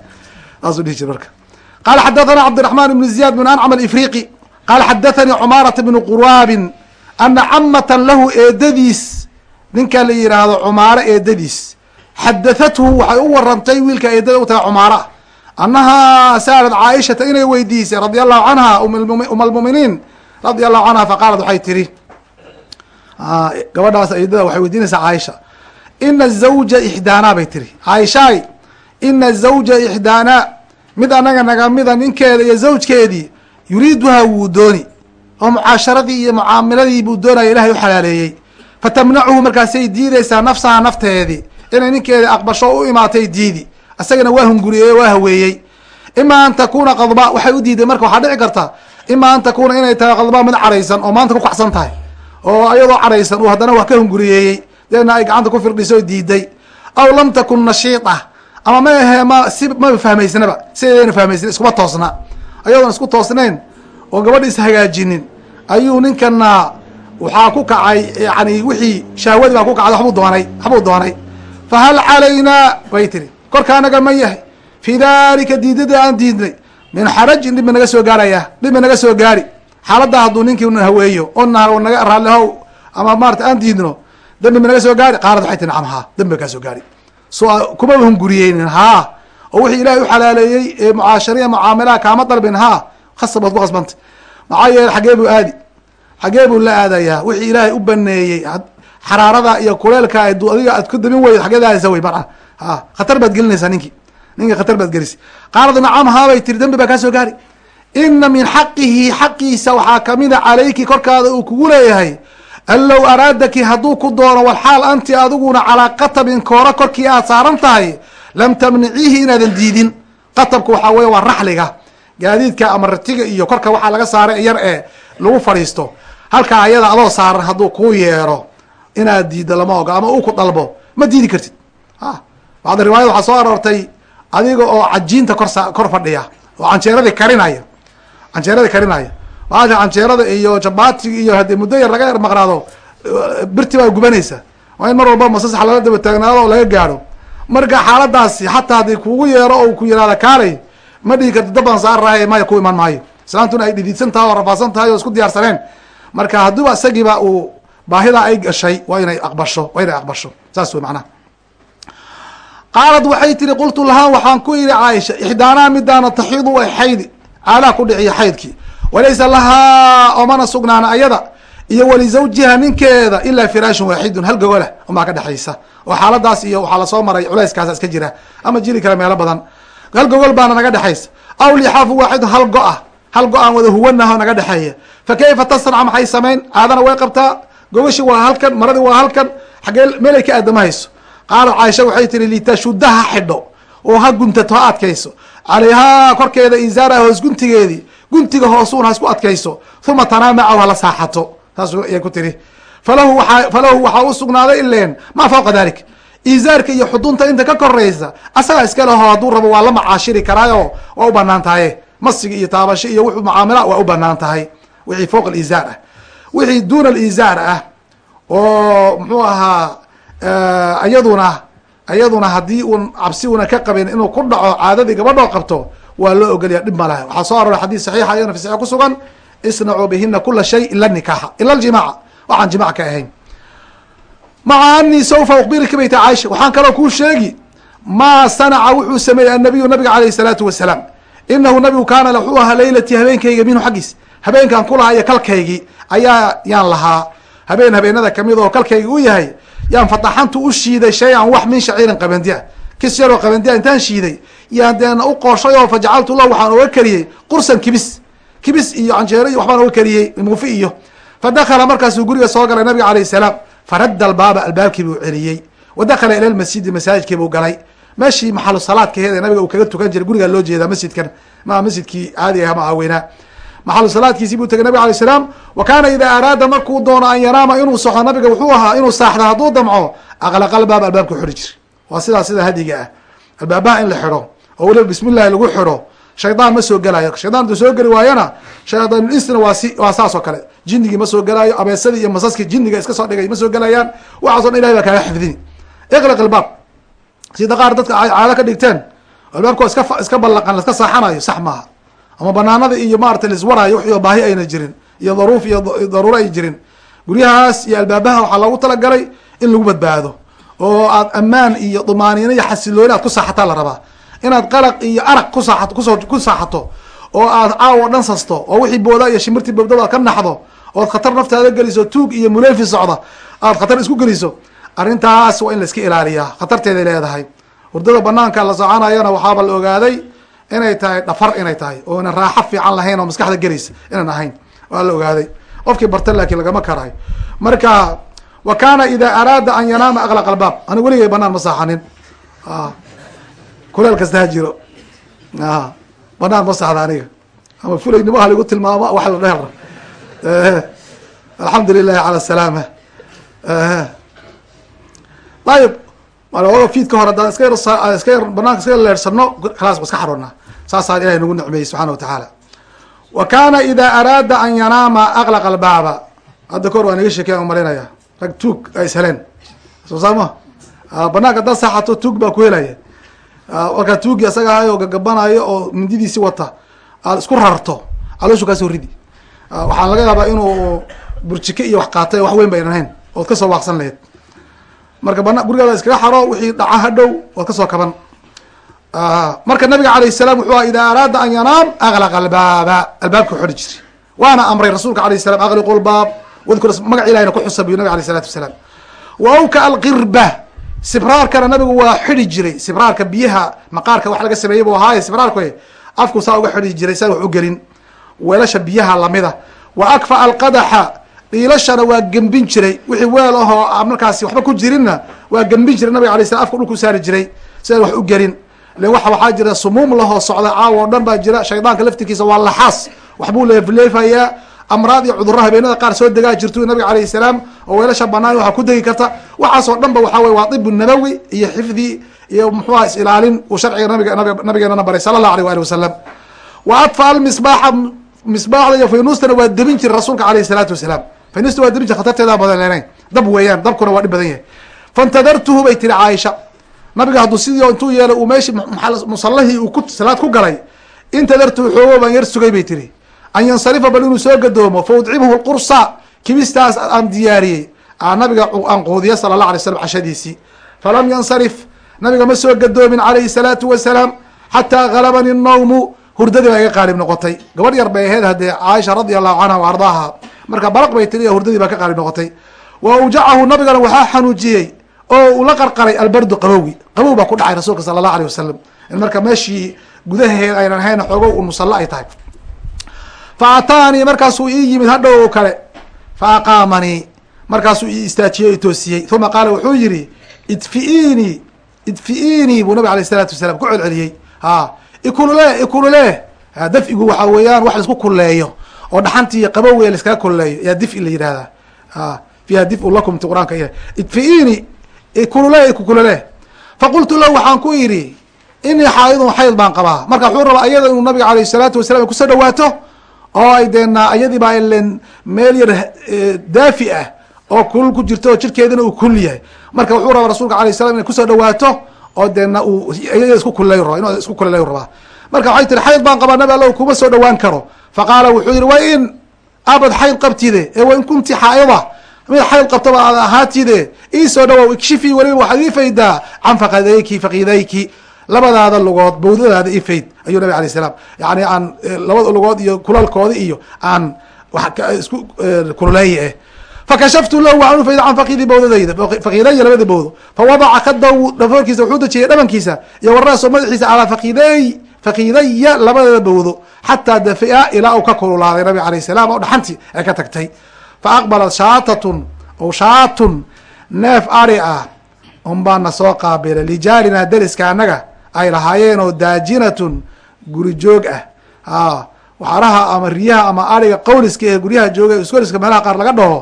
Saasuu dhihi jiray marka. Qaala xadathana cabdiraxman ibnu ziyad min ancam alifriqi qaala xadathanii cumaarata bnu quraabin ana camatan lahu eedadiis ninka la yidhaahdo cumaaro eedadiis xadathathu waxay u warantay wiilka eedada u tahay cumaara annahaa sa'alat caaishata inay weydiisay radia allahu canha um almuminiin radia allahu canha faqaalat waxay tiri gabadhaas eedada waxay weydiinaysaa caaisha ina zawja ixdaanaa bay tiri caaishaay ina zawja ixdaanaa mid anaga nagamida ninkeeda iyo zawjkeedii yuriiduhaa wuu dooni oo mucaasharadii iyo mucaamiladii buu doonaya ilahay u xalaaleeyey fatamnacuhu markaasay diideysaa nafsaha nafteedii inay ninkeeda aqbasho u imaatay diidi isagana waa hunguriyey waa haweeyey. Ima an takuna qadba waxay u diiday marka waxaa dhici karta ima an takuna inay tahay qadba mid cadhaysan oo maanta ku kacsan tahay oo iyadoo cadhaysan uu haddana wax ka hunguriyeeyey deedna ay gacanta ku firdhiso diiday. Aw lam takun nashiita ama ma ahe ma si maba fahmaysnaba sidayna fahmaysna iskuma toosna. Ayadoon isku toosnayn oo gabadha ishagaajinin ayuu ninkana waxaa ku kacay yani wixii shahwadii baa ku kacday waxbuu doonay waxbuu doonay. Fahal calaynaa bay tiri korka anaga ma yahay. Fii dalika diidada aan diidnay min xarajin dhib naga soo gaaraya dhib naga soo gaari. Xaaladda hadduu ninkii haweeyo o na naga raallihow ama maarata aan diidno dambi ba naga soo gaari. Qaalad waxay tii nacam haa dambi ba kaa soo gaari. So kumaba hunguriyeynin haa oo wixii ilaahay u xalaaleeyey ee mucaashariya mucaamalaha kaama dalbin haa khasab baad ku khasbanta maxaa yeele xagee buu aadi. Xagee buu la aadayaa wixii ilaahay u baneeyey xaraarada iyo kuleelka adiga aad ku damin weyd xageed aadaysa wey maa ha khatar baad gelinaysaa ninki ninki khatar baad gelisay. Qaalad nacam haabay tiri dambi baa kaa soo gaari. Ina min xaqihi xaqiisa waxaa kamida calayki korkaada uu kugu leeyahay an low araadaki hadduu ku doono walxaal anti adiguna calaa qatabin koora korkii aad saaran tahay lam tamniciihi inaadan diidin. Qatabka waxaa weya waa raxliga gaadiidka ama ratiga iyo korka waxaa laga saaray yar ee lagu fadhiisto. Halkaa ayada adoo saaran hadduu kuu yeero inaad diiddo lama ogo ama uu ku dalbo ma diidi kartid. A bacda riwaayad waxaa soo aroortay adiga oo cajiinta korsa kor fadhiya oo canjeeradii karinaya canjeeradii karinaya maasha canjeerada iyo jabaatiga iyo haddii muddo yar laga maqnaado birti baa gubanaysa. Waa in mar walba masasax lala daba taagnaado oo laga gaadho. Marka xaaladaasi xataa haddii kugu yeero oo ku yihahda kaalay ma dhihi karti dabbaan saararahay maya ku iman maayo. Islaantuna ay dhididsan tahay oo rafaadsan tahay oo isku diyaarsaneen. Marka haddiiba isagiiba uu baahidaa ay gashay waa inay aqbasho waa inay aqbasho. Saas wey macnaha qaalad waxay tiri qultu lahaa waxaan ku idhi caaisha ixdaanaa midaana taxiidu way xaydi caalaha ku dhiciya xaydkii. Walaysa lahaa oomana sugnaana ayada iyo walizawjiha ninkeeda ilaa firaashun waaxidun hal gogolah umaa ka dhexaysa oo xaaladaas iyo waxaa la soo maray culayskaasa iska jira. Ama jiri kara meelo badan. Hal gogol baana naga dhexaysa aw lixaafu waaxidun hal go-a hal go'aan wada huwanaho naga dhexeeya fa kayfa tasnac maxay samayn? Caadana way qabtaa. Gogashi waa halkan maradii waa halkan. Xagee meelay ka aadama qaalat caaisha waxay tihi litashudaha xidho oo ha guntato ha adkayso. Calayhaa korkeeda izaara hoos guntigeedii guntiga hoosuun ha isku adkayso. Uma tanaamacaw hala saaxato. Saas ayay ku tiri falahu waa falahu waxaa u sugnaaday ileen maa fawqa dalik izaarka iyo xudunta inta ka koraysa asagaa iska leho hadduu rabo waa la macaashiri karaayo waa u bannaan tahay. Masiga iyo taabasho iyo wuxuu mucaamila waa u bannaan tahay. Wixii fowq alizaar ah. Wixii duuna alizaar ah oo muxuu ahaa iyaduna iyaduna haddii un cabsi una ka qabin inuu ku dhaco caadadii gabadhoo qabto waa loo ogolaya dhib malaha waxaa soo aroray xadiis saxiixa iyadana fi saxiix kusugan isnacuu bihina kula shay ila nikaaxa ila ljimaaca waxaan jimac ka ahayn. Maca anii saufa ukbirika bayta caaisha waxaan kaloo kuu sheegi maa sanaca wuxuu sameeyey annabiyu nabiga alayh salaatu wasalaam. Inahu nabigu kaana wuxuu ahaa laylatii habeenkayga minhu xaggiis. Habeenkan kulahaa iyo kalkaygii ayaa yaan lahaa. Habeen habeenada ka mid oo kalkaygi u yahay yaan fadaxantu u shiiday shay-an wax min shaciirin qabandia kis yaroo qabandia intaan shiiday. Yaan deena u qooshay oo fajacaltu lah waxaan oga kariyey qursan kibis. Kibis iyo canjeero iyo waxbaan oga kariyey mufi iyo. Fadakala markaasuu guriga soo galay nabiga alayh salaam. Faradda albaaba albaabkii buu celiyey. Wa dakala ila lmasjidi masaajidkii buu galay. Meeshii maxalu salaadkaheed ee nabiga uu kaga tukan jiray gurigaa loo jeedaa masjidkan. Maa masjidkii caadiga aha maa weynaa maxalu salaadkiisii buu tegay nabig alay salaam. Wa kaana idaa araada markuu doono an yanaama inuu soxo nabiga wuxuu ahaa inuu saaxdo hadduu damco aqlaqa albaab albaabka xidhi jira waa sidaas sida hadiga ah. Albaabaha in la xidho oo weliba bismi llahi lagu xidho shaydaan ma soo gelaayo shaydaan haduu soo geli waayana shaydaaninsna waa si waa saas oo kale. Jinnigii ma soo gelaayo abeesadii iyo masaskii jinniga iska soo dhigay ma soo gelayaan waxaaso dhan ilahay baa kaaga xifdini iqlaq albaab sida qaar dadka caado ka dhigteen albaabka iska iska ballaqan laska saaxanayo sax maaha ama banaanada iyo maarata laiswaraayo wixii baahi ayna jirin iyo daruuf iyo daruuro ay jirin. Guryahaas iyo albaabaha waxaa loogu talagalay in lagu badbaado oo aad ammaan iyo dumaaniino iyo xasilooni aad ku saaxataa la rabaa. Inaad qalaq iyo araq kusaa ku saaxato oo aad caawo dhan sasto oo wixii booda iyo shimirtii bowdada aad ka naxdo ood khatar naftaada geliso tuug iyo muleefi socda aad khatar isku geliso arrintaas waa in la iska ilaaliyaa. Khatarteeday leedahay. Hurdada banaanka la soconayana waxaaba la ogaaday inay tahay dhafar inay tahay oo ina raaxo fiican lahayn oo maskaxda gelaysa inaan ahayn. Waa la ogaaday. Qofkii barta laakiin lagama karayo marka wa kana ida araada an yanaama aqlaq albaab. Aniga weligay banaan ma saaxanin. Kuleel kasta jiro. Banaan ma saxda aniga. Ama fulaynimo haligu tilmaamo wax la dheer. Alxamdu lilahi cala asalaama ayib fiidka hore haddaan iska yar iska yar banaanka iska yar leersano khalaas wa iska xaroonaa saasaan ilahay nagu nicmeeyey subxana wa tacaala. Wa kana ida araada an yanaama aqlaqa albaaba. Hadda kahor waa naga sheekey an malinaya rag tuug ay isheleen soo saama banaanka haddaad saaxato tuug baa ku helaya markaa tuugi asaga ahay gagabanayo oo mindidiisi wata aad isku rarto calooshu kaasoo ridi. Waxaa laga yaabaa inuu burjike iyo wax qaatay wax weyn ba aynan hayn ood ka soo waaqsan laheyd marka bana gurigaada iskaga xaro wixii dhaca hadhow waad ka soo kaban marka nabiga alayh salaam wuxuu aha idaa araada an yanaam aqlaqa albaaba. Albaabka xori jiri waana amray rasuulka alayh salam aqliqu lbaab wadkur magac ilahina ku xusa buyu nabig alayh salatu wasalaam. Wa awka alqirba. Sibraarkana nabigu waa xidi jiray. Sibraarka biyaha maqaarka wax laga sameeyey ahaaye sibraarku afku saa uga xidi jiray saa wax u gelin. Weelasha biyaha lamida wa akfa alqadaxa. Dhiilashana waa gembin jiray. Wixii weel ahoo markaasi waxba ku jirinna waa gembin jiray nabiga alay slam afka dhulku saari jiray. Sidaan wax u gelin waxaa jira sumuum lahoo socda caawo o dhan baa jira. Shaydaanka laftirkiisa waa laxaas. Waxbuu leefleefayaa amraad iyo cudurro habeenada qaar soo degaa jirto nabiga alayh salaam oo weelasha banaan waxaa ku degi karta. Waxaasoo dhan waxaa wey waa ibu nabawi iyo xifdi iyo muxuuha is ilaalin uu sharciga nabiga nabigeenana baray sala allahu alيh wali wasalam wa adfa misbaaxda iyo faynustana waa debin jira rasuulka alayh salaatu wasalaam faynusta waa debin jira khatarteeda badan leenayn dab weeyaan dabkuna waa dhib badan yahay. Faintadartuhu bay tiri caaisha nabiga hadduu sidii intuu yeelay uu meeshi musallahii uu ku salaad ku galay intadartuhu xoogo baan yar sugay bay tiri. An yansarifa bal inuu soo gadoomo fa udcimhu lqursa kibistaas aan diyaariyey. Nabiga aan quudiya sala allah alay slam cashadiisii. Falam yansarif nabiga ma soo gadoomin calayhi salaatu wasalaam xataa galabani nawmu hurdadii baa iga qaalib noqotay. Gabadh yar bay aheyd haddee caaisha radia allahu canha wa ardaaha marka baraq bay tiri hurdadii baa ka qaalib noqotay. Wa awjacahu nabigana waxaa xanuujiyey oo uu la qarqaray albardu qabowgi. Qabow baa ku dhacay rasuulka sala allah alيh wasalam in marka meeshii gudaheed aynan hayn xoogow u musalla ay tahay. Fa ataanii markaasuu ii yimid hadhow kale. Fa aqaamanii markaasuu ii istaajiyey o toosiyey. Uma qaala wuxuu yihi idfiiinii idfiiinii buu nabig alayh isalaatu wasalaam ku celceliyey. Ha ikulule ikulule daf'igu waxaa weeyaan wax la isku kuleeyo oo dhaxantii qabowge laiskaga kuleeyo yaa dif'i la yihahdaa fiiha dif'un lakum ti qur'aanka. Idfiiini ikulule ikukulule faqultu lahu waxaan ku idhi inii xaaidun xayd baan qabaa. Marka wuxuu rabaa ayada inuu nabiga alayh salaatu wasalam ku soo dhawaato oo ay deena ayadii baa ilen meel yar daafi ah oo kulul ku jirto oo jirkeedina uu kul yahay. Marka wuxuu rabaa rasulka alay salam inay ku soo dhawaato oo deena uu iyada isku kulilay raba inu isku kulilay rabaa marka waxay tiri xayd baan qabaa nabi alla kuma soo dhawaan karo. Faqaala wuxuu yihi wa in abad xayd qabtide ee wain kunti xaaida mid xayd qabtaba aad ahaatide. Iisoo dhawow ikshifi weliba waxaad ii faydaa can fakadayki fakidayki labadaada lugood bawdadaada ifayd ayuu nabig alay salam yani aan labada lugood iyo kulalkooda iyo aan isku kululeeye eh. Fakashaftu lahu waxaan ufayda can fakidi bawdadayda fakidaya labada bawdo fawadaca kadaw dhafoorkiisa wuxuu dejiyay dhabankiisa iyo waraaso madaxiisa calaa fakiday fakidaya labadeeda bawdo xataa dafia ilaa uu ka kululaaday nabig alayh salam oo dhaxantii ay ka tagtay fa aqbalat shaatatun o shaatun neef ari ah un baana soo qaabilay lijaarinaa deriska annaga ay lahaayeen oo daajinatun guri joog ah a waxaraha ama riyaha ama ariga qawliska ee guryaha jooga iskoriska meelaha qaar laga dhaho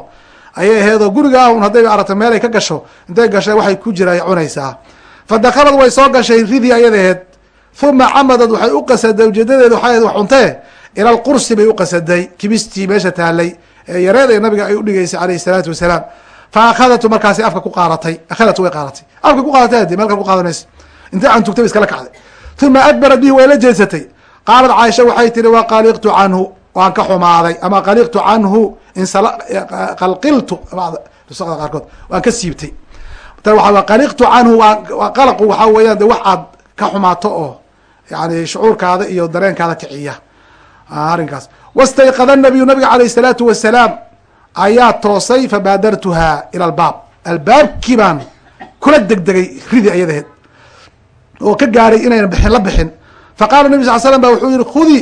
ayay aheedoo guriga un hadday aragto meel ay ka gasho intay gashay waxay ku jira ay cunaysaa fa dakalad way soo gashay ridii ayadaheed uma camadad waxay u qasaday ujeedadeeda waxay wax cuntee ila lqursi bay u qasaday kibistii meesha taalay ee yareed ee nabiga ay udhigaysay alayh salaatu wasalaam. Fa akhadatu markaasi afka ku qaaratay. Akhadatu way qaaratay. Afka ku qaaratay adi meel kal ku qaadanaysa intay cantugtay ba iskala kacday. Uma adbarat bihi way la jeesatay. Qaalat caaisha waxay tihi wa qaliqtu canhu waan ka xumaaday. Ama qaliqtu canhu qalqiltu. Nusada qaarkood. Waan ka siibtay. Waa qaliqtu canhu waa qalaqu waxaa weeyaan de wax aad ka xumaato oo yani shucuurkaada iyo dareenkaada kiciya arrinkaas. Wastayqada nabiyu nabiga alayh salaatu wasalaam ayaa toosay fabaadartuha ila albaab. Albaabkii baan kula degdegay ridi ayadaheed oo ka gaaray inayna bixin la bixin. Faqala nabi sal slam ba wuxuu yihi khudi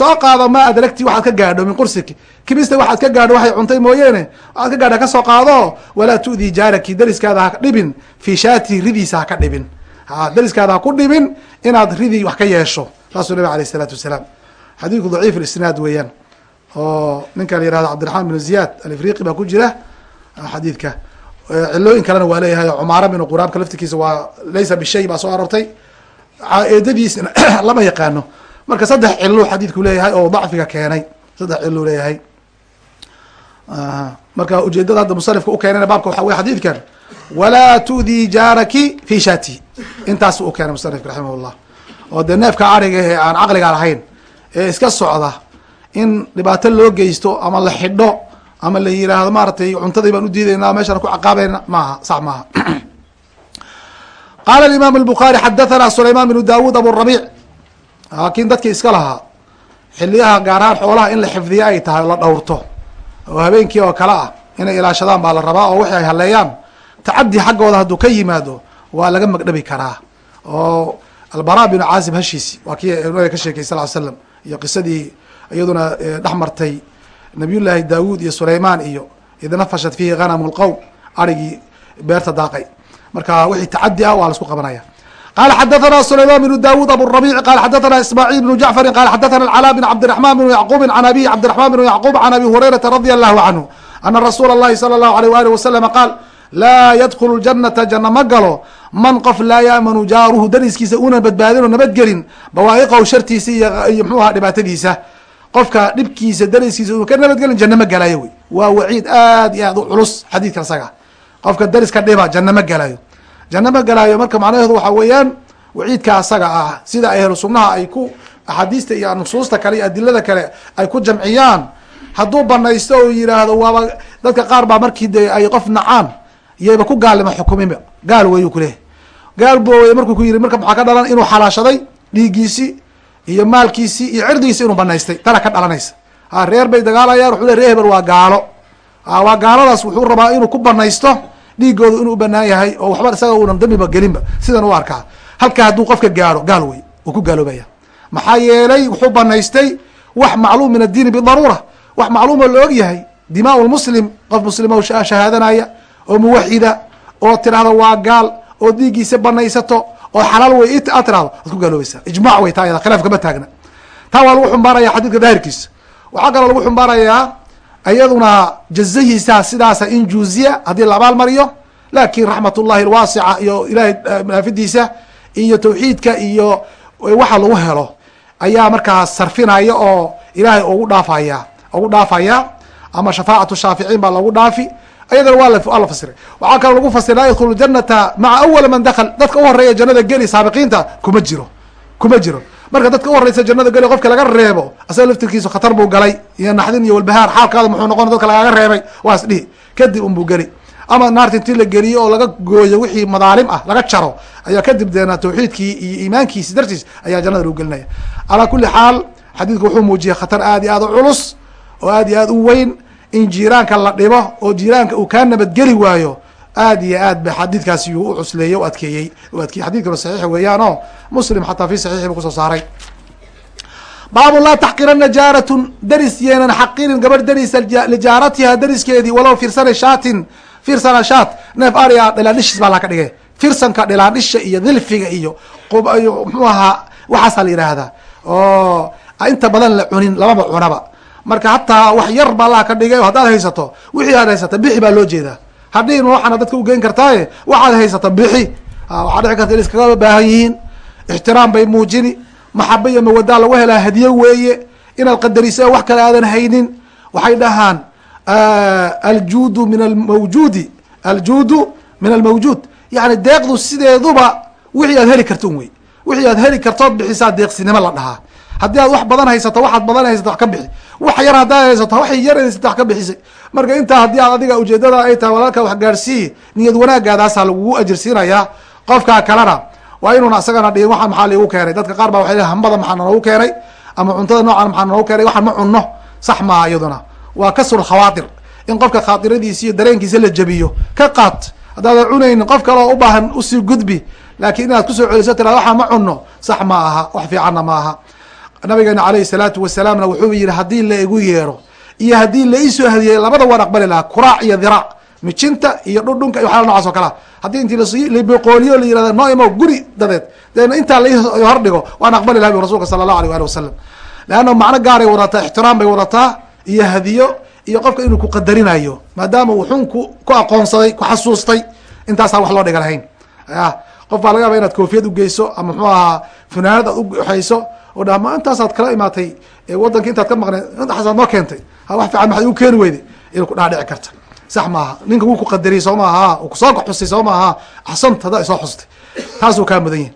soo qaado maa adragti waxaad ka gaadho min qursiki. Kibista waxaad ka gaadho waxay cuntay mooyeene. Waxaad ka gaadha ka soo qaado walaa tu'dii jaaraki dariskaada ha dhibin. Fii shaati ridiisa ha ka dhibin. Dariskaada ha ku dhibin inaad ridii wax ka yeesho. Saasuu nabig alayh isalaatu wasalaam xadiidku daciif isnaad weeyaan oo ninkan yihahdo cabdiraxmaan binu ziyad alifriqi baa ku jira xadiidka. Cilooyin kalena waa leeyahay cumaara binu quraabka laftirkiisa waa laysa bishay baa soo aroortay. Eedadiisna lama yaqaano. Marka saddex ciluu xadiidku leeyahay oo dacfiga keenay saddex ciluu leeyahay. Marka ujeedada hadda musanifka u keenayna baabka waxa wey xadiidkan walaa tu'dii jaaraki fi shati intaas u keenay musanifka raximah oo dee neefka ariga ee aan caqliga lahayn ee iska socda in dhibaato loo geysto ama la xidho ama la yiraahdo maaratay cuntadii baan udiidayna meeshaan ku caqaabayna maaha sax maaha qala imam الbخarي xadathana sulayman بن dawud aburabic laakin dadki iska lahaa xiliyaha gaarahaan xoolaha in la xifdiya ay tahay la dhowrto oo habeenkii oo kale ah inay ilaashadaan baa la rabaa oo wixi ay haleeyaan tacadi xaggooda hadduu ka yimaado waa laga magdhabi karaa oo albara binu caazib hashiisi waa kii nabiga ka sheekay sal ly slam iyo qisadii iyaduna dhex martay nabiy llaahi daawud iyo sulayman iyo id nafashat fihi ghanam اlqowm arigii beerta daaqay marka wixii tacadi ah waa la isku qabanaya qala xadathana sulayman bnu dawud aburabic qala xadathana ismaaciil bnu jacfari qala xadathana alcalaa bn cabdiraxman bnu yacqubi can abihi cabdiraxman bnu yacqub can abi hurayrata radi allahu canhu ana rasuula اllahi salى اllahu alيyh walih waslama qaal laa yadkulu janata janna ma galo. Man qof laa yaamanu jaaruhu dariskiisa una badbaadin oo nabadgelin bawaa'iqahu shartiisa iyo mxuu aha dhibaatadiisa. Qofka dhibkiisa dariskiisa unu ka nabadgelin janna ma galayo wey. Waa waciid aad iyo aad u culus xadiidkan isaga. Qofka dariska dhiba janna ma galayo. Janna ma galaayo marka macnaheedu waxa weeyaan waciidka asaga ah sida ahlu sunnaha ay ku axaadiista iyo nusuusta kale iyo adilada kale ay ku jamciyaan hadduu banaysto oo yihaahdo waaba dadka qaar baa markii de ay qof nacaan iyayba ku gaalnimo xukuminba. Gaal weyu kuleehay gaal bo markuu ku yiri marka maxaa ka dhalan? Inuu xalaashaday dhiiggiisi iyo maalkiisii iyo cirdigiisi inuu banaystay tana ka dhalanaysa. A reer bay dagaalayaan wuxuu le hebel waa gaalo. Waa gaaladaas wuxuu rabaa inuu ku banaysto dhiigooda inuu banaan yahay oo waxba isaga unan dambiba gelinba. Sidan u arkaa. Halkaa hadduu qofka gaaro gaal wey uu ku gaaloobaya maxaa yeelay wuxuu banaystay wax macluum min addiini bidaruura wax macluumo la og yahay dimaa lmuslim qof muslim oo shahaadanaya oo muwaxida oo tirahda waa gaal oo dhiiggiisa banaysato oo xalaal wey aad tirahdo waad ku gaaloobaysaa. Ijmac wey taa yada khilaaf kama taagna. Taa waa lagu xumbaaraya xadiidka daahirkiisa. Waxaa kaloo lagu xumbaarayaa iyaduna jazahiisa sidaasa in juuziya haddii la abaal mariyo laakin raxmat ullahi alwaasica iyo ilahay naafidiisa iyo tawxiidka iyo waxa lagu helo ayaa markaas sarfinaya oo ilaahay ugu dhaafaya ugu dhaafaya. Ama shafaacatu shaaficiin baa lagu dhaafi ayadana waa waa la fasiray. Waxaa kaloo lagu fasiray laa yadkhulu janata maca awala man dakal dadka u horreeya jannada geli saabiqiinta kuma jiro kuma jiro. Marka dadka u horeysa jannada geli qofka laga reebo asaga laftirkiisu khatar buu galay iyo naxdin iyo walbahaar xaalkaada muxuu noqon dadka lagaga reebay waas dhihi. Kadib unbuu geli. Ama naarta intii la geliyo oo laga gooyo wixii madaalim ah laga jaro ayaa kadib deena tawxiidkii iyo iimaankiisi dartiis ayaa jannada lagu gelinaya. Calaa kuli xaal xadiidku wuxuu muujiyay khatar aad iyo aad u culus oo aad iyo aad u weyn in jiiraanka la dhibo oo jiiraanka uu kaa nabadgeli waayo aad iyo aad ba xadiidkaasi u cusleeyey u adkeeyey u adkeeyey. Xadidkuna saxiix weeyaan oo muslim xataa fi saxiixi buu ku soo saaray. Baabun laa taxqirana jaaratun daris yeenan xaqirin gabadh darisa lijaaratiha dariskeedii walow firsana shaatin firsana shaat neef aria dhilaandhishis baa laka dhigay. Firsanka dhilaandhisha iyo dilfiga iyo mxuu ahaa waxaasaa la yidhaahdaa oo inta badan la cunin lamaba cunaba marka hataa wax yar baa laha ka dhigay haddaad haysato wixii aad haysata bixi baa loo jeedaa. Hadhiin waxaana dadka ugeyn kartaaye waxaad haysata bixi. Waxaa dhici karta in iskaga baahan yihiin. Ixtiraam bay muujini. Maxaba iyo mawadaa lagu helaa hadiye weeye. Inaad qadariso wax kale aadan haynin. Waxay dhahaan aljuudu min almawjuudi aljuudu min almawjuud. Yani deeqdu sideeduba wixii aad heli karto un wey. Wixii aad heli kartood bixisaa deeqsinimo la dhahaa. Haddii aad wax badan haysato waxaad badan haysato wax ka bixi wax yar haddaad haysato waxay yar haysata wax ka bixisay marka intaa haddii aad adiga ujeedada ay tahay walaalka wax gaarsiiyi niyad wanaagaadaasaa lagugu ajirsiinayaa qofkaa kalena. Waa inuuna isagana dhihin waxaan maxaa liigu keenay? Dadka qaar baa waxay leeyn hambada maxaa noogu keenay? Ama cuntada noocan maxaa noogu keenay? Waxaan ma cunno? Sax maaha iyaduna. Waa kasru khawaatir. In qofka khaatiradiisi iyo dareenkiisa la jabiyo ka qaat. Haddaadan cunaynin qof kale oo u baahan u sii gudbi. Laakiin inaad ku soo celiso tiraad waxaa ma cunno? Sax ma aha wax fiicanna ma aha nabigeena alayhi salaatu wasalaamna wuxuu yihi haddii la igu yeero iyo haddii la isoo hadiyey labada waan aqbali lahaa kuraac iyo diraac mijinta iyo dhudhunka iyo waxyaala nocaas oo kalea haddii intii laboqooliyo la yirahda noo guri dadeed deena intaa la hordhigo waan aqbali laha bu rasulka sala allahu alيh ali wasalam leanna macno gaaray wadataa ixtiraam bay wadataa iyo hadiyo iyo qofka inuu ku qadarinayo maadaama uu xun ku ku aqoonsaday ku xasuustay intaasaan wax loo dhiga lahayn. Ya qof baa laga yaba inaad koofiyad ugeyso ama muxuu ahaa funaanad aad uxayso oo dha ma intaasaad kala imaatay wadanki intaad ka maqneed intaasaad noo keentay wax fiican maxad igu keeni weyday inay ku dhaadhici karta. Sax maaha. Ninka wuu ku qadariyey soo maaha u ku soo xusay soo maaha axsant haddaa isoo xustay taasuu kaa mudan yahi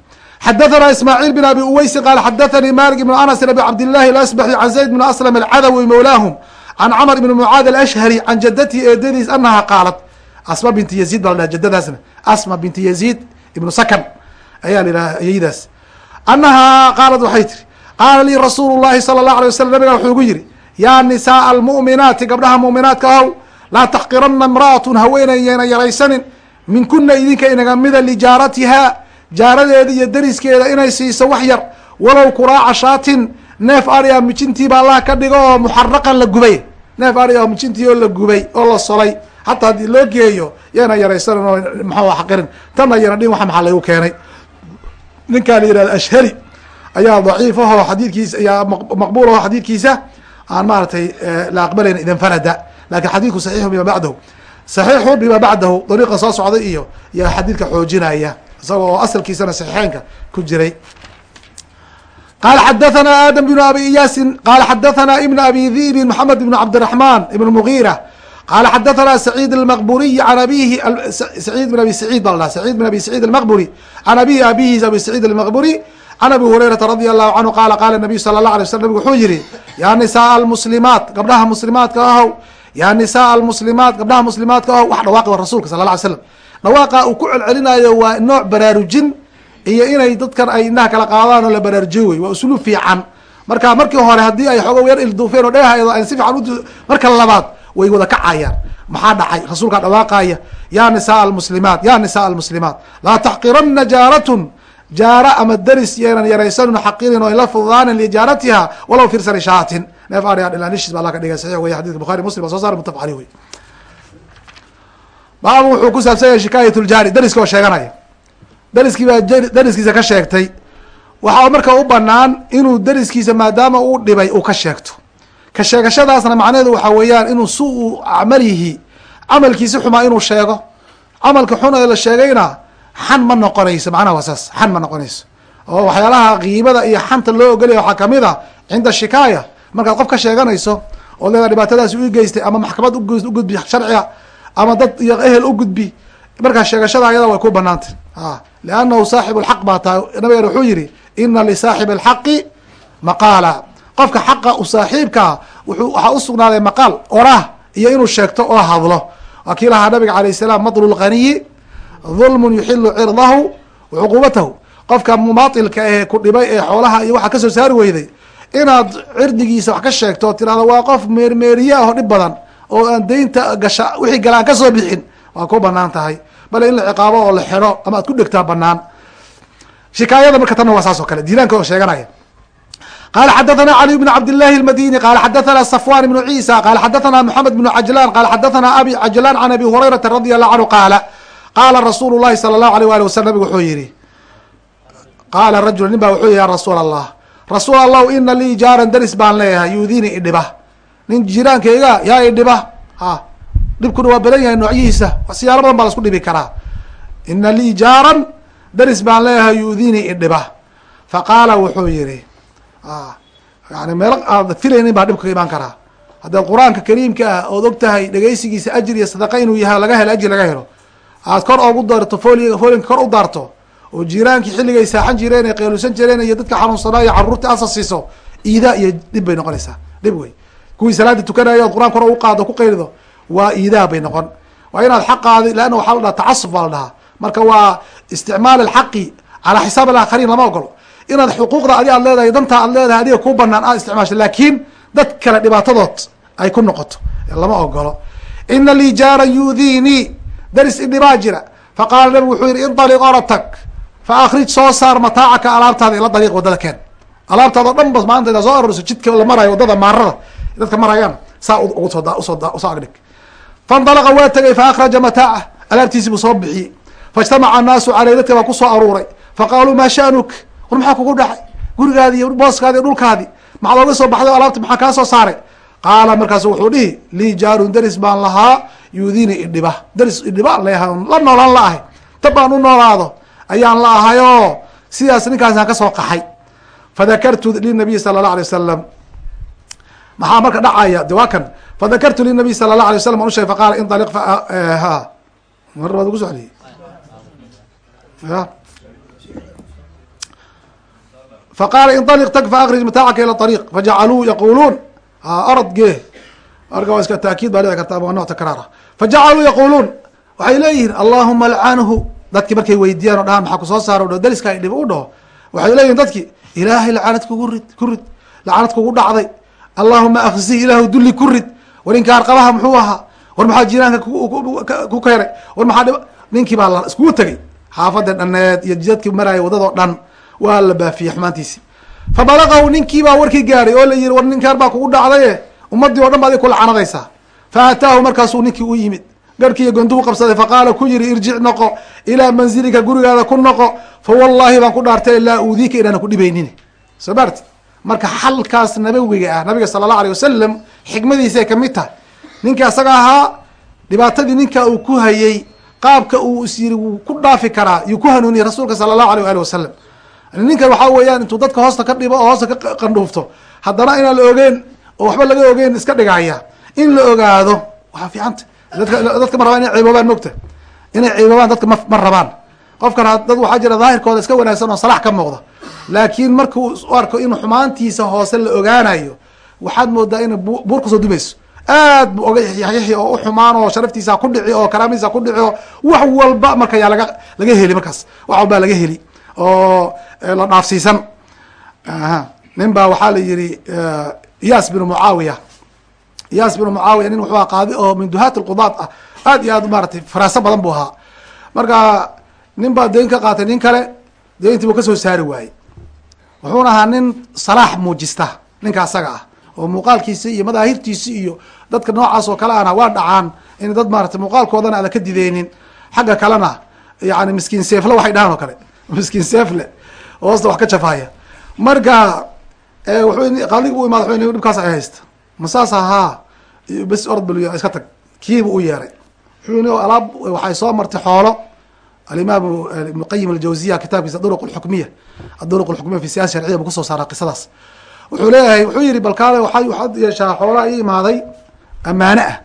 xadathana ismaaciil bin abi uweysi qaal xadathanii malik ibn anas abi cabdillahi alasbaxi can zayd bn aslam alcadawi mawlaahum can camr ibn mucaad alashhari can jadatihi eedadiis anaha qaalat. Asma binti yaziid baa la dhaha jadadaasna asma binti yaziid ibnu sakan ayaa la yidhaha yaydaas. Anahaa qaalat waxay tiri qaala lii rasuulu llahi sala allahu alay wasalam nabiga wuxuu igu yidhi yaa nisaaa almu'minaati gabdhaha mu'minaadka ahow laa taxqirana imra'atun haweenayana yaraysanin. Min kuna idinka inaga mida lijaaratihaa jaaradeeda iyo dariskeeda inay siiso wax yar. Walow kuraaca shaatin neef aria mijintiiba allah ka dhigo oo muxaraqan la gubay. Neef aria mijintii oo la gubay oo la solay. Hataa haddii loo geeyo yana yaraysanin oo maxaa xaqirin? Tanna yana dhin waxa maxaa laygu keenay? Ninkaa la yihahdo ashhari ayaa daciif ahoo xadiidkiisa ayaa maqbuul aho xadiidkiisa aan maaragtay la aqbalayn idan farada. Lakin xadiidku saxiixu bima bacdahu. Saxiixu bima bacdahu dariiqa soo socday iyo yaa xadiidka xoojinaya isaga oo asalkiisana saxiixeynka ku jiray. Qala xadathana aadam bn abi iyaasin qala xadathana ibn abi dhibin maxamed ibn cabdiraحman ibn mugira qala xadathana saciid almaqburiy an abihi saciid bin abi saciid baa la saciid bin abi saciid almaqburi can abihi abihiis abi saciid almaqburi can abi hurayrata radi allahu canhu qala qala nabiyu sala allah alay slam nabig wuxuu yihi yaa nisaaa almuslimaat gabdhaha muslimaadka ahow yaa nisaaa almuslimaat gabdhaha muslimaadka ahow wax dhawaaqi wa rasulka sala la alay slam dhawaaqa uu ku celcelinayo waa nooc baraarujin iyo inay dadkan ay indhaha kala qaadaan oo la baraarujiyo wey waa usluub fiican marka markii hore haddii ay xoogo yar ilduufeen oo dheehaydo an si fiican marka labaad way wada kacayaan maxaa dhacay rasuulkaa dhawaaqaya ya nisaaa almuslimaat ya nisaaa almuslimaat laa taxqirana jaaratun jaara ama daris yeenan yaraysanin xaqirin oo ila fududaanin lijaaratiha walow firsani shaatin. Neef aria dhilaanishis ba alla ka dhigay saxiix wey xadidka bukhari muslim soo saar mutafaq aleyh wey baabu wuxuu ku saabsan yahay shikaayat ljaari dariska oo sheeganaya. Dariskii baa dariskiisa ka sheegtay. Waxaa marka u banaan inuu dariskiisa maadaama uu dhibay uu ka sheegto. Ka sheegashadaasna macnaheedu waxaa weeyaan inuu su'u camalihi camalkiisi xumaa inuu sheego. Camalka xun ee la sheegayna xan ma noqonayso macnaha waa saas xan ma noqonayso. Oo waxyaalaha kiibada iyo xanta loo ogolaya waxaa ka mid a cinda shikaaya. Markaad qof ka sheeganayso oo leeda dhibaatadaasi u geystay ama maxkamad ugudbi sharciga ama dad iyo ehel u gudbi markaa sheegashada ayada way ku banaantay liannahu saaxibu lxaq baa tahay. Nabigan wuxuu yihi ina lisaaxibi alxaqi maqaala. Qofka xaqa u saaxiibkaa wuxuu waxaa usugnaaday maqaal orah iyo inuu sheegto oo hadlo. Waa kii lahaa nabiga alayh salaam madlu lganiyi dulmun yuxilu cirdahu wacuqubatahu qofka mumaatilka ee ku dhibay ee xoolaha iyo waxaa ka soo saari weyday inaad cirdigiisa wax ka sheegto oo tirahdo waa qof meermeeriye ah dhib badan oo aan deynta gasha wixii gala aan ka soo bixin. Waa ku bannaan tahay. Bale in la ciqaabo oo la xidho ama aad ku dhegtaa banaan shikaayada marka tanna waa saas kale. Diilaanka oo sheeganaya qala xadathana caliy bn cabd llahi اmadini qala xadathana safwan ibnu ciisa qala xadathana moxamed bnu cajlan qala xadathana abi cajlan can abi hurayrata radi allahu canhu qaala qaala rasuulu llahi sala allahu alيh wali wasalam nabigu wuxuu yihi qaala rajul nin ba wuxuu yihi ya rasuul allah rasuul allahu ina lii jaaran daris baan leeyahay yuudini idhiba nin jiraankayga yaa idhiba a dhibkuna waa badan yahay noocyihiisa siyaalo badan baa la isku dhibi karaa ina lii jaaran daris baan leeyahay yuudini idhiba faqaala wuxuu yihi yani meelo aad filaynin baa dhibka ka imaan karaa haddaad qur'aanka kariimka ah ood og tahay dhegeysigiisa ajir iyo sadaqa inuu yahay laga helo ajir laga helo aad kor ogu darto fooliga foolinka kor u daarto oo jiiraankii xilligay saaxan jireen ee qeelusan jireen iyo dadka xanuunsanaa iyo carruurta asa siiso iidaa iyo dhib bay noqonaysaa. Dhib wey. Kuwii salaada tukanaya ood qur'aan kor ugu qaado ku qaylido waa iidaa bay noqon. Waa inaad xaqaadi leanna waxaa la dhaha tacasuf baa la dhahaa. Marka waa isticmaal alxaqi calaa xisaab alaakhariin lama ogolo. Inaad xuquuqda adi aad leedahay dantaa aad leedahay adiga kuu banaan aad isticmaasho laakiin dad kale dhibaatadood ay ku noqoto. Lama ogolo. Ina lii jaaran yuudinii daris idhibaa jira. Faqaala nabigu wuxuu yihi indaliq oratag fa akrij soo saar mataacaka alaabtaada ila dariiq waddada keen. Alaabtaada o dhan ba maanta inaa soo aroriso jidka la marayo waddada maarada dadka marayaan saa u soo agdhig. Faindalaqa waa tegay fa akraja mataaca. Alaabtiisi buu soo bixiyey. Faijtamaca annaasu caley dadka baa ku soo aruuray. Faqaaluu maa shanuk? War maxaa kugu dhacay? Gurigaadi iyo booskaadi iyo dhulkaadi maxaad oga soo baxday o alaabta? Maxaa kaa soo saaray? Qaala markaasu wuxuu dhihi lii jaarun daris baan lahaa yuudini idhiba daris idhiba leeyahay la noolaan la ahay. Tab baan u noolaado. Ayaan la ahayoo. Sidaas ninkaasaan ka soo qaxay fadakartu linabiyi sala allah alay wasalam maxaa marka dhacaya? De waa kan. Fadakartu linabiy sala allah alay waslam an usheeg faqaala indaliq ha. Mar baad ugu socdiyey ya. Faqaala indaliq tag faakrij mataacaka ila ariiq fajacaluu yaquluun. Orod gee. Marka waa iska taakiid baa dhici karta waa nooc takraara fajacaluu yaquluun waxay leeyihiin allahuma alcanhu dadki markay weydiiyaan o dhahaan maxaa ku soo saaro dho dariska dhib u dhaho waxay leeyihiin dadki ilaahay lacanad kugu rid ku rid lacanad kugu dhacday. Allahuma aksi ilaahu dulli ku rid. War inkaar qabaha muxuu ahaa. War maxaa jiraanka ku keenay? War maxaa ninkii baa iskugu tegay xaafada dhaneed iyo jidadkii maraya wadadoo dhan waa la baafiyey xumaantiisi. Fabalagahu ninkii baa warkii gaaray oo la yihi war ninkaan baa kugu dhacdaye? Ummadii o dhan ba ku lacanadaysaa fa ataahu markaasuu ninkii u yimid garhkii iyo gonduu qabsaday faqaala ku yihi irjic noqo ilaa manzilika gurigaada ku noqo fa wallahi baan ku dhaartay laa uudiika inaana ku dhibaynin soo maarti marka xalkaas nabawiga ah nabiga sala allahu alay wasalam xikmadiisay ka mid tahay ninkii asaga ahaa dhibaatadii ninka uu ku hayey qaabka uu is yiri wuu ku dhaafi karaa yuu ku hanuuniyey rasuulka sala allahu alيh ali wasalam ninkan waxaa weeyaan intuu dadka hoosta ka dhibo oo hoosta ka qandhuufto haddana inaan la ogeyn oo waxba laga ogeyn iska dhigaya in la ogaado waxaa fiicanta dadka ma rabaan inay ciiboobaan mogta inay ciiboobaan dadka ma rabaan. Qofkan dad waxaa jira daahirkooda iska wanaagsan oo salax ka muuqda. Laakiin markuu u arko in xumaantiisa hoose la ogaanayo waxaad moodaa ina buur ku soo dumayso. Aad bu oga yaxyaxi oo uxumaan oo sharaftiisa ku dhici oo karaamadiisa ku dhici oo wax walba marka yaa laga laga heli markaas. Wax walbaa laga heli oo la dhaafsiisan. Nin baa waxaa la yihi iyas binu mucaawiya iyas binu mucaawiya nin wuxuu qaadi oo min duhaat lqudaad ah. Aad iyo aad maaratay faraaso badan buu ahaa. Marka nin baa deyn ka qaatay nin kale deyntii buu ka soo saari waayey. Wuxuuna ahaa nin salaax muujista ninka asaga ah oo muuqaalkiisi iyo madaahirtiisi iyo dadka noocaas oo kale ana waa dhacaan in dad maarata muuqaalkoodana aada ka dideynin xagga kalena yani miskiin seefle waxay dhahaan oo kale. Miskiin seefle hoosta wax ka jafaaya. Marka wuxuu qaadiga u imaada dhibkaas ay haysta masaas ahaa bes orod bal iska tag. Kiibu u yeeray. Wuxuu alaab waxay soo martay xoolo. Alimaam ibnu qayim aljawziya kitaabkiisa duruq lxukmiya aduruq lxukmiya fi siyasa sharciya buu ku soo saaraa qisadaas. Wuxuu leeyahay wuxuu yihi balkaale waa waxaad yeeshaa xoolaa ii imaaday ammaane ah.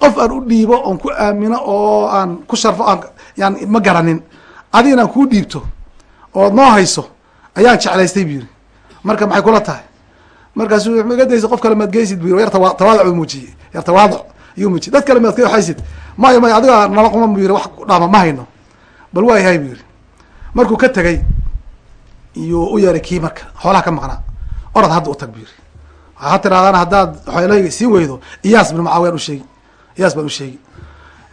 Qof aan u dhiibo oon ku aamino oo aan ku sharfo aan yani ma garanin. Aan kuu dhiibto ood noo hayso ayaan jeclaystay bu yiri marka maxay kula tahay markaasu iga daysa qof kale maad geysid bu yar tawa tawaaduc u muujiyey yar tawaaduc iyuu muujiyey. Dad kale maad ka waxaysid maya maya adiga nala quman bu yiri wax dhaama ma hayno. Bal waa yahay bu yiri markuu ka tegay iyuu u yeeray kii marka xoolaha ka maqnaa orad hadda u tag bu yiri waxaad tirahdaan haddaad xoolahayga sii weydo iyaas bin mucaawiyaan usheegi iyaas baan usheegi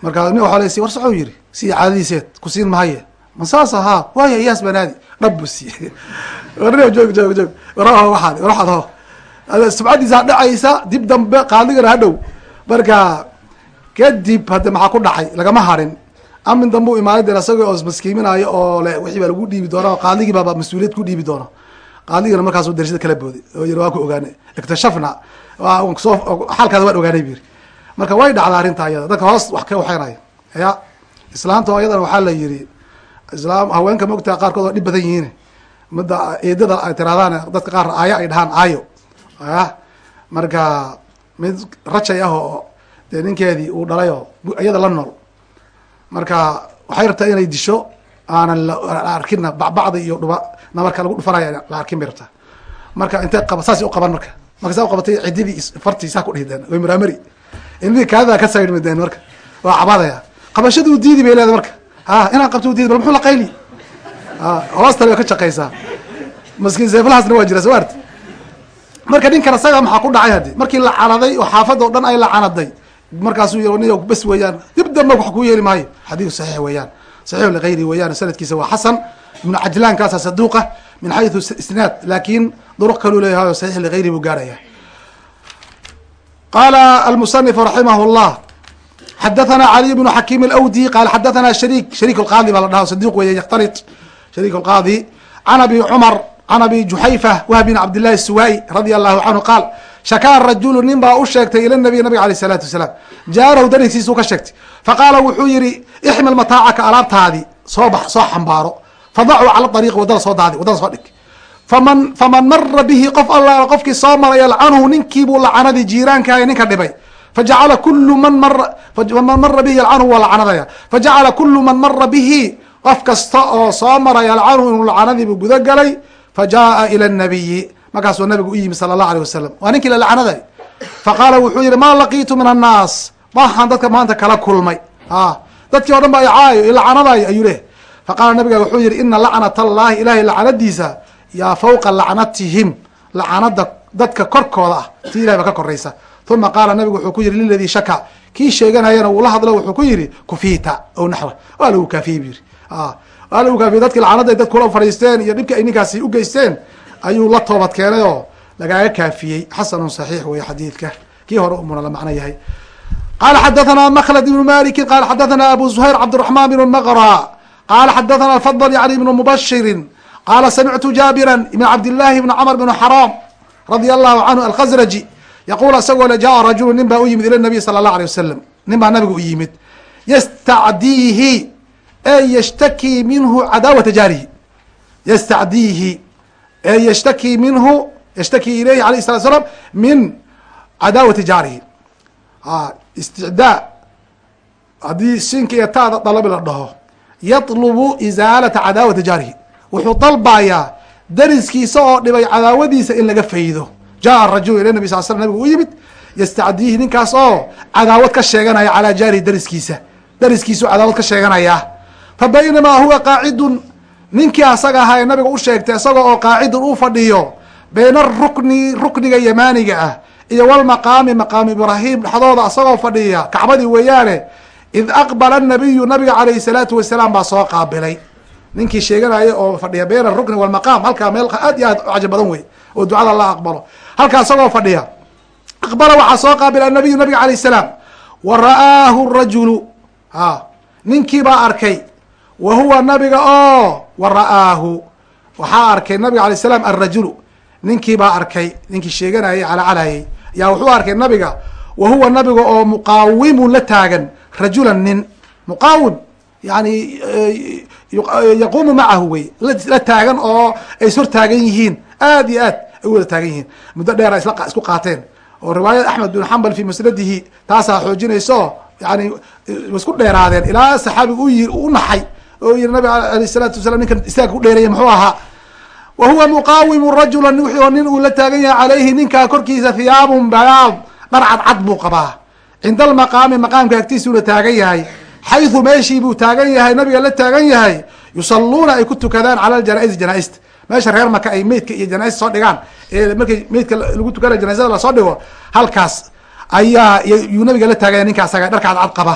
markaa nin xoolahayga si war soco yiri sii caadadiiseed ku siin mahaye ma saas ahaa waaya iyaas baan aadi dhab buu siiyey. Warni joog joog joog. Waraho waxaad waxaad ho subcaddiisaa dhacaysa dib dambe qaadigana hadhow marka kadib hadde maxaa ku dhacay? Lagama harin. Amin dambe u imaaday deen isaga oo maskiiminaayo oo le wixii baa lagu dhiibi doona qaadigii baaba mas'uuliyad ku dhiibi doona qaadigana markaasu darshada kala booday oo yiri waa ku ogaanay iktashafna. Soo xaalkaada waan ogaanay bu yiri marka way dhacdaa arrinta iyada. Dadka hoos wax ka waxeynaya ya islaanta iyadana waxaa la yiri islaam haweenka mogtaa qaarkood waa dhib badan yihiin. Midda eedada ay tirahdaan dadka qaar aayo ay dhahaan aayo ya marka mid rajay ah oo dee ninkeedii uu dhalay oo iyada la nool. Marka waxay rabtaa inay disho aanan la arkina bacbacda iyo dhuba nabarka lagu dhufanaya la arkin bay rabtaa. Marka intay qaba saasay u qaban marka. Marka saa u qabatay ciddidii fartii saa ku dhihideen way maraamari ilmihii kaadadaa ka saydhmideen marka. Waa cabadaya qabashaduu diidi bay leedahay marka. Ha inaan qabto diidi bal muxuu la qayli? Hoostale way ka shaqaysaa. Maskiin seeflahaasna waa jira soo arti marka ninkan isaga maxaa ku dhacay haddi markii la canaday oo xaafadda o dhan ay la canaday markaasuu y ni bes weeyaan dib dambe wax kuu yeeli maayo xadiid saxiix weeyaan saxiix ligayri weeyaan sanadkiisa waa xasan ibnu cajlaan kaasa saduuqa min xayثu isnaad laakin duruq kaluu leeyahay o saxiix ligayri buu gaarhaya qala almusanif raximah اllah xadathana caliy bnu xakim alawdi qala xadathana shariik shariik اlqaadi baa la dhaha saduq weeye yaktalit shariik اlqaadi can abi cumar can abi juxayfa wahb bin cabd llahi suwaa'i radia allahu canhu qaal shakaa rajulu nin baa u sheegtay ila nabiy nabiga aleyh isalaatu wasalaam jaarahu dariskiisuu ka sheegtay faqaala wuxuu yihi ixmil mataacaka alaabtaadii soo bax soo xambaaro fadacuu cala ariiqi waddada soo daadi waddada soo dhig faman faman mara bihi qof alla qofkii soo maray yalcanhu ninkiibuu lacanadii jiiraankaaya ninka dhibay fajacala kulu man mara faman mara bihi yalcanhu waa lacanadaya fajacala kulu man mara bihi qof kasta oo soo mara yalcanhu inuu lacanadiibu guda galay fajaءa ilى الnabiyi markaasuu nabigu u yimi salى الlahu alيه wasalam waa ninkii la lacnaday faqaala wuxuu yihi maa laqiitu min الnaas waxaan dadka maanta kala kulmay a dadkii o dhan ba icaayo ilacanadayo ayuu leh faqaala nabiga wuxuu yihi ina lacnat allahi ilahay lacanadiisa yaa fawqa lacnatihim lacanada dadka korkooda ah ti ilahay ba ka koraysa uma qaala nabigu wuxuu ku yihi liladii shaka kii sheeganayana wuu la hadlo wuxuu ku yihi kufiita o naxwa waa lagu kaafiyey bu yihi waa lagu kaafiyey dadki lacanada ay dad kula fadhiisteen iyo dhibki ay ninkaasi ugeysteen ayuu la toobad keenay oo lagaaga kaafiyey xasanun saxiix wey xadiidka kii hore umuna la macno yahay qala xadathana mklad ibnu maliki qala xadathana abu zuhayr cabdالرaحman bn mqra qala xadathana fضl yani ibn mubashiri qala samictu jaabira ibn cabdillahi bn cmr bn xaram radia allahu canhu alkhazraji yaqul isagoo le jaءa rajulu nin baa u yimid ila nabiy sala اllah alيه wasalam nin baa nabiga u yimid yastacdiihi e yshtaki minhu cadaawata jaarihi yastacdiihi e yshtaki minhu yshtaki ilayhi alayh الslat slam min cadaawati jaarihi isticdaa haddii sinka iyo taada dalabi la dhaho yatlubu isaalata cadaawati jaarihi wuxuu dalbayaa dariskiisa oo dhibay cadaawadiisa in laga faydo jaa rajul ila nabi sal slam nabigu u yimid yastacdiihi ninkaas oo cadaawad ka sheeganaya calaa jaarihi dariskiisa dariskiisuu cadaawad ka sheeganayaa fa huwa qaacidun ninkii asaga ahaa ee nabiga u sheegtay isagoo oo qaacidun uu fadhiyo bayna arukni rukniga yamaaniga ah iyo walmaqaami maqaamu ibraahim dhexdooda asagoo fadhiya kacbadii weeyaane id aqbala nabiyu nabiga calayhi salaatu wasalaam baa soo qaabilay ninkii sheeganaya oo fadhiya bayna arukni walmaqaam halkaa meel aad iyo aad u cajab badan wey oo ducada la aqbalo halkaa asagoo fadhiya aqbala waxaa soo qaabila anabiyu nabiga alayh salaam wa ra'aahu rajulu a ninkii baa arkay wa huwa nabiga oo wa ra'aahu. Waxaa arkay nabiga alay salaam alrajulu ninkii baa arkay ninkii sheeganayay calaacalayay yaa wuxuu arkay nabiga wa huwa nabiga oo muqaawimun la taagan rajulan nin. Muqaawim yani yaquumu macahu wey. La taagan oo ay is hor taagan yihiin. Aad iyo aad ay u wada taagan yihiin. Muddo dheera isku qaateen. Oo riwaayad axmed bin xambal fi musnadihi taasaa xoojinayso yani isku dheeraadeen. Ilaa saxaabigu uyi u naxay oo yiri nabiga alayh salaatu wasalam ninkan istaagka udheereeyay muxuu ahaa wa huwa muqaawimu rajula wixii nin uu la taagan yahay caleyhi ninkaa korkiisa hiyaabun bayaad dhar cadcad buu qabaa. Cinda almaqaami maqaamka agtiisuuna taagan yahay xayثu meeshii buu taagan yahay nabiga la taagan yahay yusaluuna ay ku tukadaan cala janais janaaista meesha reer maka ay meydka iyo janais soo dhigaan ee markay meydka lagu tukanayo janaisada la soo dhigo halkaas ayaa yuu nabiga la taaganya ninka asaga dharka cadcad qaba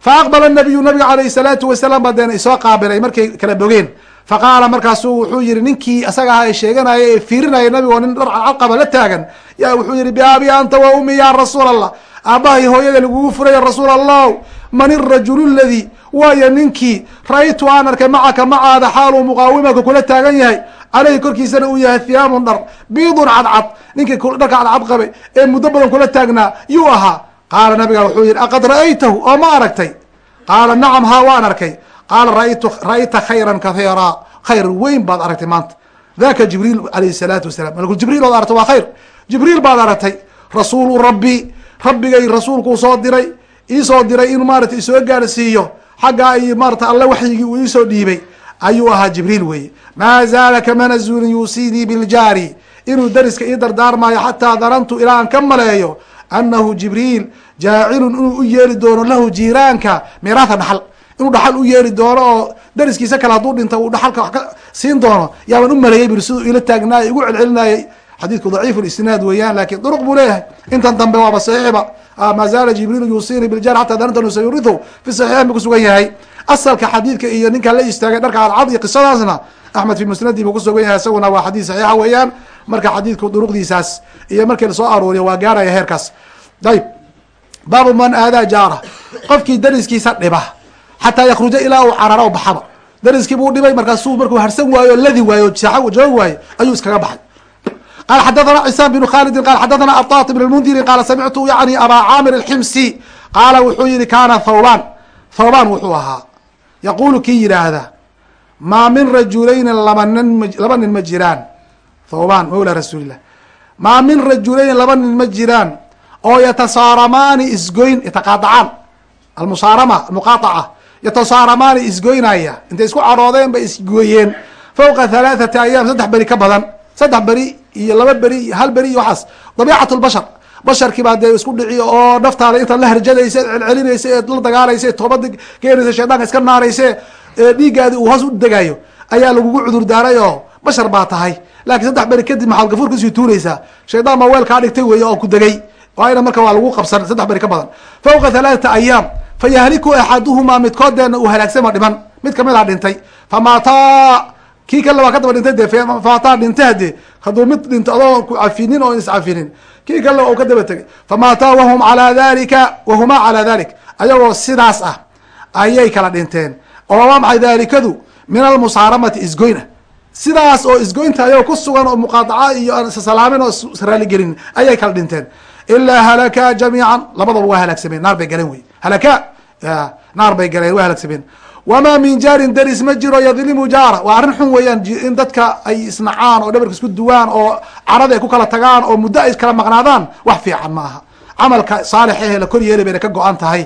fa aqbala nabiyu nabiga alayh salaatu wasalaam ba deen isoo qaabilay markay kala bogeen faqaala markaasu wuxuu yihi ninkii asaga aha ee sheeganaya ee fiirinaya nabigo nin dhar cadcad qaba la taagan ya wuxuu yihi biabi anta wa ummi ya rasuul allah aabbahay hooyada lagugu furaya rasuul allah man irajulu ladi waayo ninkii ra-ytu aan arkay macaka macaada xaaluu muqaawimaka kula taagan yahay caleyhi korkiisana uu yahay hiyaabun dhar biidun cadcad ninkii dharka cadcad qabay ee muddo badan kula taagnaa yuu ahaa qaala nabiga wuxuu yihi aqad ra'aytahu? Oo ma aragtay? Qaala nacam haa waan arkay. Qaala ra'ayta khayran kathiira khayr weyn baad aragtay maanta. Daka jibriil alayhi salaatu wasalam malku jibriil ood aragtay waa khayr. Jibriil baad aragtay rasuulu rabbi rabbigay rasuulkuu soo diray iisoo diray inuu maarata isoo gaarsiiyo. Xaggaa iyo maarata alle waxyigii uu iisoo dhiibay. Ayuu ahaa jibriil weeye. Maa zaala kamana zuulin yuusinii biljaari inuu dariska ii dardaarmaayo xataa danantu ilaa aan ka maleeyo annahu jibriil jaacilun inuu u yeeli doono lahu jiiraanka miraatha dhaxal inuu dhaxal u yeeli doono oo dariskiisa kale hadduu dhinta uu dhaxalka wax ka siin doono yaaban u maleeyay buri siduu ila taagnaayay igu celcelinayay xadiidku daciif isnaad weeyaan laakiin duruq buu leeyahay intan dambe waaba saxiixba ma zaala jibriilu yuusini biljar xata dananta sayurihu fi saxiixayn bu kusugan yahay asalka xadiidka iyo ninkaa la istaagay dharka cadcad iyo qisadaasna axmed fi musnadi buu kusugan yahay isaguna waa xadiis saxiixa weeyaan marka xadiidku duruqdiisaas iyo markii la soo aruuriyo waa gaaraya heerkaas. Ayb baabu man aadaa jaara. Qofkii dariskiisa dhiba xataa yakruja ilaa uu carara o baxaba. Dariskii buu dhibay markaasuu markuu harsan waayo ladi waayo joog waayo ayuu iskaga baxay. Qala xadathana cisaan bn khalidi qala xadathana atat bn lmundiri qaala samictu yani abaa caamir alximsi. Qaala wuxuu yihi kaana thawban thawban wuxuu ahaa. Yaqulu kii yidhaahda maa min rajulayni laba nin laba nin ma jiraan thawban mawla rasuulilah maa min rajulayni laba nin ma jiraan oo yatasaaramaani isgoyn yataqaadacaan. Almusaarama almuqaaaca yatasaaramaani isgoynaya. Intay isku cadhoodeen bay isgooyeen fawqa halaathati ayaam saddex beri ka badan. Saddex beri iyo laba beri iyo hal beri iyo waxaas. Dabiicat lbashar basharkii baa dee isku dhici oo naftaada intaad la harjadaysa eed celcelinaysa eed la dagaalaysa eed toobada keenaysa shaydaanka iska naarayse dhiiggaadi uu hoos u degaayo ayaa lagugu cudur daaray oo bashar baa tahay. Laakiin saddex beri kadib maxaad gafuur ka sii tuunaysaa shaydaan baa weel dhigtay weeye oo ku degay. Waayna marka waa lagu qabsan saddex beri ka badan. Fawqa halaathata ayaam fayahliku axaduhumaa midkoodeenna uu halaagsama dhiman. Mid ka mid a dhintay. Famaataa kii kale waa ka daba dhintay de famaataa dhintay hade hadduu mid dhinto adoo ku cafinin oo iscafinin. Kii kale u ka daba tegay. Famaataa wahum alaa dalika wahumaa calaa dalik. Ayagoo sidaas ah ayay kala dhinteen. Oo waa maxay dalikadu min almusaaramati isgoyna sidaas oo isgoynta ayagoo ku sugan oo muqaadaca iyo aan isalaamin oo israaligelin ayay kala dhinteen. Ilaa halaka jamiican labadaba waa halaagsameen naar bay galeen wey. Halaka naar bay galeen waa halaagsameen wamaa min jaarin daris ma jiro yadlimu jaara waa arrin xun weeyaan in dadka ay isnacaan oo dhabarka isku duwaan oo carada ay ku kala tagaan oo muddo ay kala maqnaadaan wax fiican ma aha camalka saalix ehe la kor yeelay bayna ka go-an tahay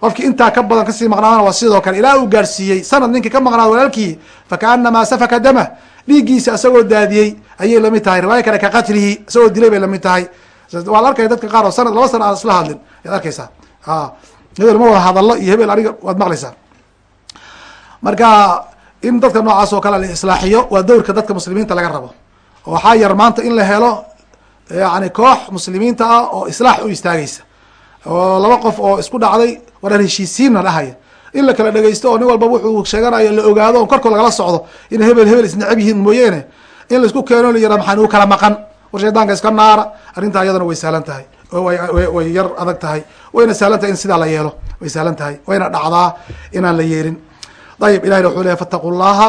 qofkii intaa ka badan ka sii maqnaadana waa sidoo kale. Ilaa uu gaarsiiyey. Sanad ninkii ka maqnaad walaalkii fakaanamaa safaka damah dhiiggiisa isagoo daadiyey ayay la mid tahay. Riwaaya kale ka qatlihi isagoo dilay bay la mid tahay. Waad arkaya dadka qaar oo sanad laba sana aan isla hadlin. Yaad arkeysaa hebel ma wada hadallo iyo hebel aniga waad maqlaysaa. Marka in dadka noocaas oo kale la islaaxiyo waa dowrka dadka muslimiinta laga rabo. Waxaa yar maanta in la helo yani koox muslimiinta ah oo islaax u istaageysa oo laba qof oo isku dhacday waran heshiisiinna dhahaya. In la kala dhegeysto oo nin walba wuxuu sheeganayo la ogaado on korkoo lagala socdo in hebel hebel isnecab yihiin mooyeene. In la isku keeno la yara maxaa nagu kala maqan. War shaydaanka iska naara. Arrintaa iyadana way sahlan tahay. Way yar adag tahay. Wayna sahlan tahay in sidaa la yeelo. Way sahlan tahay. Wayna dhacdaa inaan la yeelin ayb ilahina wuxuu lehy fataquu llaha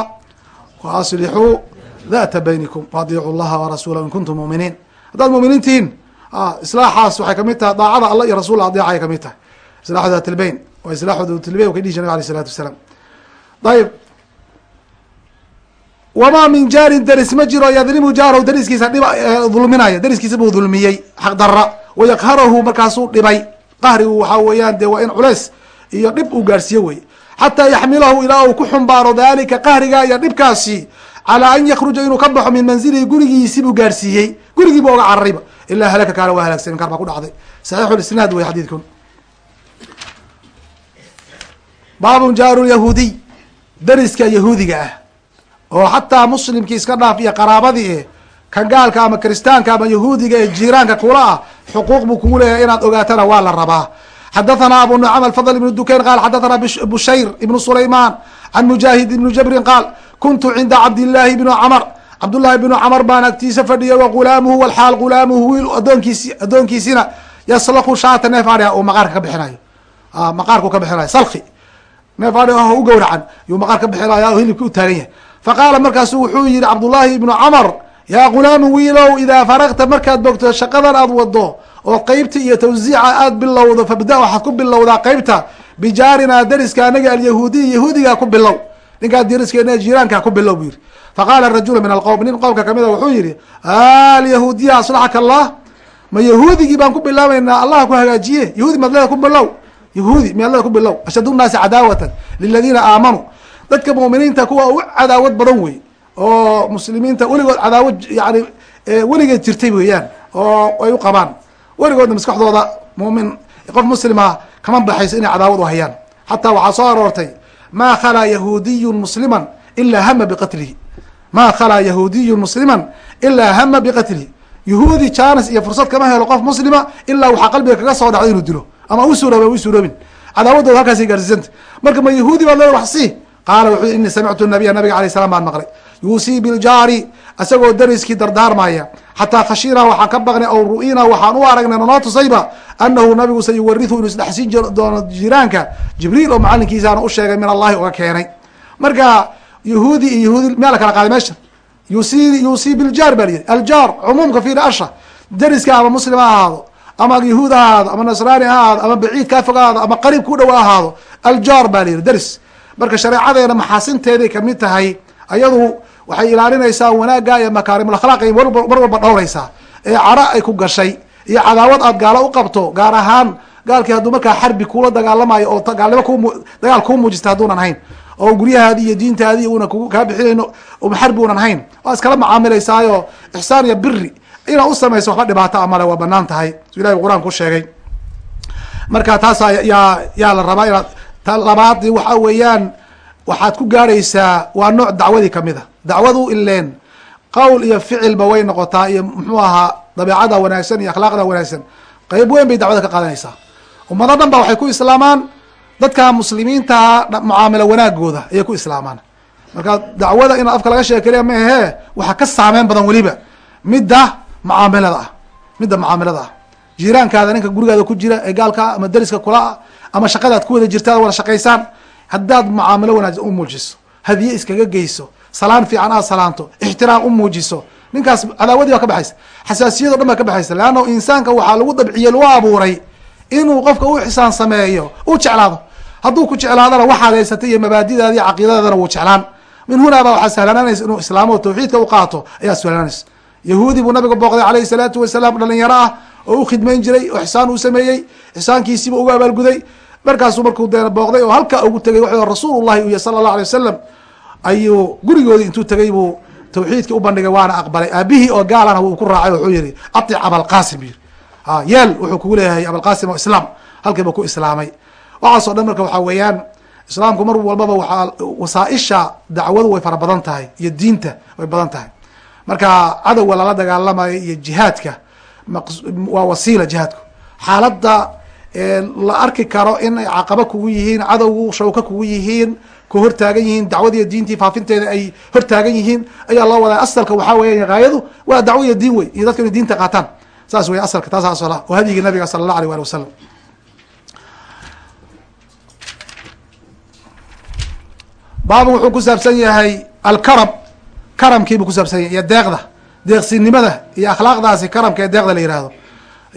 wa aslixuu data baynikum waadiicu llaha warasuulah in kuntum muminiin. Haddaad muminiin tihiin islaaxaas waxay ka mid tahay daacada alla iyo rasul adeeca ay ka mid tahay. Islaaxu dat lbayn waa islaaxu dat lbayn wa ka dhihi jir nabig alay isalatu wasalaam. Ayb wamaa min jaarin deris ma jiro yadlimu jaarahu dariskiisa dhib dulminaya. Dariskiisa buu dulmiyey xaqdara wayaqharahu markaasuu dhibay. Qahrigu waxaa weeyaan dee waa in culeys iyo dhib uu gaarhsiiye wey xataa yaxmilahu ilaa uu ku xumbaaro dalika qahriga iyo dhibkaasi calaa an yakruja inuu ka baxo min manzilihi gurigiisi buu gaarsiiyey. Gurigii bu oga cararayba ilaa halaka kaana waa halaagsan inkar baa ku dhacday. Saxiixu lisnaad wey xadiidkun. Baabun jaaru yahuudiy dariska yahuudiga ah. Oo xataa muslimkii iska dhaaf iyo qaraabadii eh kan gaalka ama kristaanka ama yahuudiga ee jiiraanka kula ah xuquuq buu kugu leeyahay inaad ogaatana waa la rabaa. Xadathana abu nucam alfadl ibn dukayn qaal xadathana bushayr ibnu sulayman can mujaahid ibni jabrin qaal kuntu cinda cabdillaahi bni camr cabdullaahi bnu camr baan agtiisa fadhiyay wa gulaamuhu walxaal gulaamuhu wiil adoonkiisi adoonkiisina yaslaku shaata. Neef adhiga uu maqaarka ka bixinayo maqaarku ka bixinayo salki neef adhi ah u gowracan yuu maqaar ka bixinaya oo hilibki u taagan yahay. Faqaala markaasu wuxuu yihi cabdullaahi ibnu camr yaa gulaamu wiilow idaa faragta markaad bogto shaqadan aad wado oo qeybta iyo tawsiica aad bilowdo fabda waxaad ku bilowdaa qeybta bijaarinaa dariska anaga alyahuudiy yahuudiga ku bilow ninkaa dariskeen jiiraanka ku bilow buu yihi faqaala rajulu min alqowm nin qowmka kamida wuxuu yihi alyahuudiya aslaxaka allah ma yahuudigii baan ku bilaabaynaa allah ku hagaajiye yahuudi madleda ku bilow yahuudi madleda ku bilow ashad nnaasi cadaawatan liladiina aamanuu dadka mu'miniinta kuwa u cadaawad badan wey oo muslimiinta weligood cadaawad yani weligeed jirtay weeyaan oo ay u qabaan. Weligoodna maskaxdooda mumin qof muslima kama baxayso inay cadaawad u hayaan. Xataa waxaa soo aroortay ma khalaa yahuudiyun muslima ilaa hama biqatlihi. Ma khalaa yahuudiyun muslima ilaa hama biqatlihi. Yahuudi janis iyo fursad kama helo qof muslima ilaa waxaa qalbiga kaga soo dhacdo inuu dilo. Ama u suurooba u suuroobin cadaawadooda halkaasay gaarsiisanta marka ma yahuudi baad leeda wax si qaala wuxuu ini samictu nabiya nabiga alay salam baan maqlay yuusii biljaari isagoo dariskii dardaarmaya xataa khashinaa waxaan ka baqnay ow ru'ina waxaan u aragnay nanoo tusayba anahu nabigu sayuwarihu inuu isdhexsiin doono jiraanka. Jibriil oo macalinkiisaana u sheegay min allahi uga keenay. Marka yahuudi iyo yahuudi la kala qaaday meesha? Yusi yuusii biljaar baa liyihi aljaar cumuumka fiiri asha dariska ama muslim ha ahaado ama yahuud ha ahaado ama nasraani ha ahaado ama baciid kaa fog ha ahaado ama qariib ku dhow ha ahaado aljaar baa layihi daris. Marka shareecadeena maxaasinteeday ka mid tahay ayadu waxay ilaalinaysaa wanaagga iyo makaarimulakhlaaq ay mar walba dhowraysaa. Ee cara ay ku gashay iyo cadaawad aad gaalo u qabto gaar ahaan gaalkii hadduu markaa xarbi kuula dagaalamayo oo gaalnimo ku dagaal kuu muujista hadduunan hayn oo guryahaadii iyo diintaadii una kaa bixinayno xarbi unan hayn waa iskala macaamilaysaayo ixsaan iyo biri inaad u samayso waxba dhibaato a male waa bannaan tahay su ilahi qur'aanka ku sheegay. Marka taasaa yaa yaa la rabaa inaad ta labaad waxa weeyaan waxaad ku gaaraysaa waa nooc dacwadii ka mid a dacwadu ileen qowl iyo ficilba way noqotaa iyo muxuu ahaa dabeecada wanaagsan iyo akhlaaqda wanaagsan. Qeyb weyn bay dacwada ka qaadanaysaa. Ummado dhan ba waxay ku islaamaan dadka muslimiintaa mucaamilo wanaagooda ayay ku islaamaan. Marka dacwada inaad afka laga sheekeliya ma ahee waxaa ka saameyn badan weliba. Midda mucaamilada ah midda mucaamilada ah. Jiiraankaada ninka gurigaada ku jira ee gaalka ama dariska kula ah ama shaqadaad ku wada jirta ad wada shaqaysaan haddaad mucaamilo wanaagsan u muujiso hadiye iskaga geyso salaan fiican aad salaanto ixtiraam u muujiso ninkaas cadaawadii baa ka baxaysa xasaasiyado dhan baa ka baxaysa leanna insaanka waxaa lagu dabciyey lagu abuuray inuu qofka u ixsaan sameeyo u jeclaado. Hadduu ku jeclaadana waxaad haysatay iyo mabaadidaadi iyo caqiidadaadana wuu jeclaan. Min hunaa baa waxaa sahlanaanaysa inuu islaamo tawxiidka u qaato ayaa sahlanaanaysa. Yahuudi buu nabiga booqday alayhi salaatu wasalaam dhalinyaro ah oo u khidmayn jiray oo ixsaan uu sameeyey ixsaankiisiiba uga abaalguday markaasuu markuu deena booqday oo halkaa ugu tegay wuxuu rasuul llahi uy sala allah alay wasalam ayuu gurigoodii intuu tegay buu tawxiidkii u bandhigay waana aqbalay. Aabihii oo gaalana wuu ku raacay wuxuu yihi atic abalqasim bu yiri yeel wuxuu kugu leeyahay abalqasim oo islaam halkiiba ku islaamay. Waxaasoo dhan marka waxaa weeyaan islaamku mar walbaba waaa wasaaisha dacwadu way fara badan tahay iyo diinta way badan tahay. Marka cadowga lala dagaalamayo iyo jihaadka waa wasiila jihaadku. Xaaladda la arki karo in ay caqaba kugu yihiin cadowgu shawka kugu yihiin ku hortaagan yihiin dacwadiiyo diintii faafinteeda ay hortaagan yihiin ayaa loo wadaa asalka waxaa weya haayadu waa dacwo iyo diin wey iyo dadka inay diinta qaataan. Saas wey asalka taas asala oo hadyigii nabiga sala allah alيh wali wasalam baabu wuxuu ku saabsan yahay alkaram karamkiibuu kusaabsan yahay iyo deeqda deeqsinimada iyo akhlaaqdaasi karamka ee deeqda la yihahdo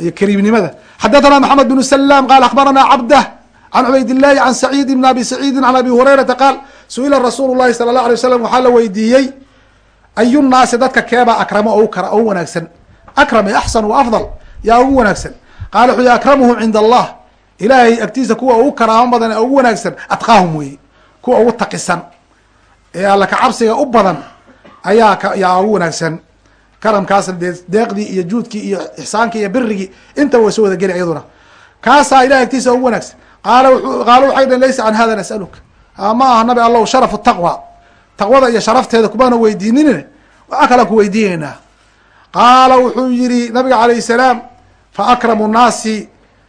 iyo kariimnimada. Xadathana maxamed bn salam qaal akhbarana cabdah can cubayd illahi can saciid bn abi saciidi can abi hurayrata qaal su'ila rasuulu llahi sala اllah alay waslam waxaa la weydiiyey ayu nnaasi dadka keebaa akramo o kara oo u wanaagsan. Akram iyo axsan wa afdal yaa ugu wanaagsan. Qaala wuxuu yihi akramuhum cinda allah ilaahay agtiisa kuwa ugu karaamo badan ee ugu wanaagsan atqaahum weeye kuwa ugu taqisan. Ee alla kacabsiga u badan ayaa yaa ugu wanaagsan karamkaasna dee deeqdii iyo juudkii iyo ixsaankii iyo birigii intaba way soo wada geli iyaduna. Kaasaa ilahay agtiisa ugu wanaagsan. Qaala qaalo waxay dhaheen laysa can hada nasaluka ma aha nabi allow sharafu taqwa. Taqwada iyo sharafteeda kumana weydiinin waxa kalaan ku weydiinaynaa qaala wuxuu yihi nabiga calayh salaam fa akramu nnaasi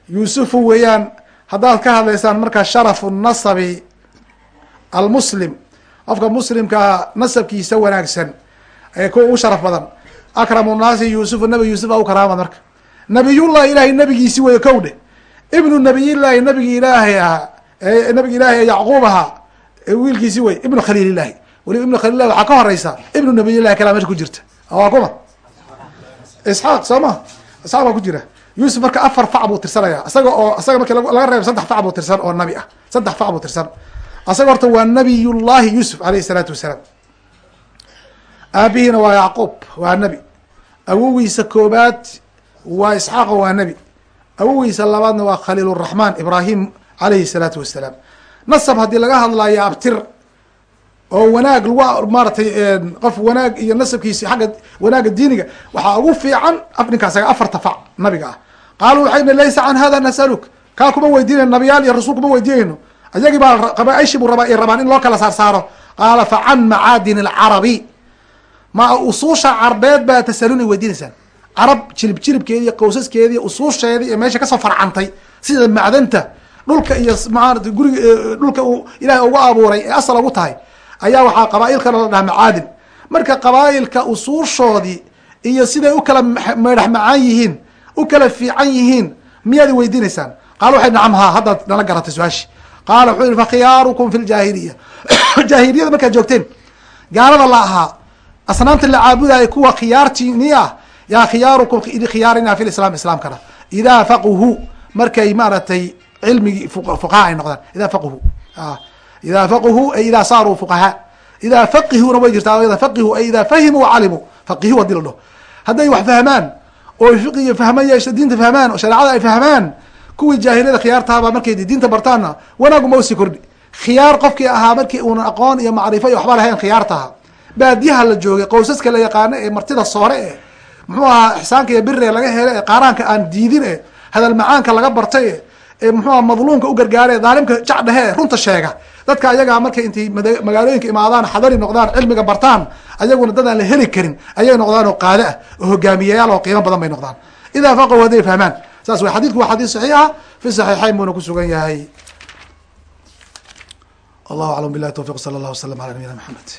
yuusufu weeyaan haddaad ka hadlaysaan markaa sharafu nasabi almuslim. Qofka muslimkaa nasabkiisa wanaagsan ee kuwa ugu sharaf badan akramu nnaasi yuusufu nabi yuusuf a u karaamad marka nabiyullahi ilaahay nabigiisi weeye kow dheh ibnu nabiyillaahi nabigi ilaahay ahaa nabigi ilaahay yacquub ahaa wiilkiisi wey ibnu khaliilillahi weliba ibnu khaliillahi waxaa ka horeysa ibnu nabiyillahi kalaa meesha ku jirta waa kuma isxaaq soo ma isxaaq baa ku jira yuusuf marka afar fac buu tirsanaya isaga oo isaga marki laga reebo saddex fac buu tirsan oo nabi ah saddex fac buu tirsan asaga horta waa nabiyullahi yuusuf alayhi isalaatu wasalaam aabihiina waa yacquub waa nebi awogiisa koobaad waa isxaaqo waa nebi awogiisa labaadna waa khaliil raxmaan ibraahim alayhi salaatu wasalaam. Nasab haddii laga hadlayo abtir oo wanaag lagu maaratay qof wanaag iyo nasabkiisi xagga wanaagga diiniga waxaa ugu fiican ninkaas afarta fac nabiga ah. Qaalu waxay laysa can hada nasaluk. Kaa kuma weydiinayno nabiyaal iyo rasul kuma weydiinayno. Ayagii baa qabaaishii rabaa rabaan in loo kala saar saaro qaala fa can macaadin alcarabi ma usuusha carbeed baa tasalun ay weydiinaysaan carab jilib jilibkeedi iyo qawsaskeedi iyo usuusheedii iyo meesha ka soo farcantay sida macdanta dhulka iyo maarata guriga dhulka uu ilahay ugu abuuray ee asal ugu tahay ayaa waxaa qabaailkana la dhaha macaadin marka qabaailka usuushoodii iyo siday u kala meedhax macaan yihiin u kala fiican yihiin miyaad weydiinaysaan? Qaala waxay nacam haa haddaad nala garatay su'aashi. Qaala wuxuu yihi fakhiyaarukum fi ljaahiliya jaahiliyada markaad joogteen gaalada la ahaa asnaamta la caabudaya kuwa khiyaartini ah yaa khiyaarukum khiyaarina fi lislam islaamkana idaa faquhu markay maaragtay cilmigii fuqaha ay noqdaan. Idaa faquhu idaa faquhu ay idaa saaruu fuqahaa idaa faqihuna way jirtaa ida faqihu ay idaa fahimuu wacalimuu faqihu haddii la dhaho. Hadday wax fahmaan oo fiqiga fahma yeesha diinta fahmaan oo shareecada ay fahmaan kuwii jaahiliyada khiyaartahabaa markay diinta bartaanna wanaaguma u sii kordhi. Khiyaar qofkii ahaa markii uunan aqoon iyo macrifo iyo waxba lahayn khiyaartaha baadiyaha la joogay qowsaska la yaqaano ee martida soore e muxuu ahaa ixsaanka iyo bire laga hele ee qaaraanka aan diidin e hadal macaanka laga bartay ee muxuuaha madluumka u gargaare daalimka jacdhehe runta sheega. Dadka ayagaa markay intay magaalooyinka imaadaan xadari noqdaan cilmiga bartaan ayaguna dad aan la heli karin ayay noqdaan oo qaade ah oo hogaamiyayaal oo qiimo badan bay noqdaan. Idaa faqahu hadday fahmaan. Saas wey xadidku waa xadiis saxiix ah fi saxiixayn buuna kusugan yahay. Wallahu aclam billahi tawfiq sala allah wasalam ala nabiyina maxamed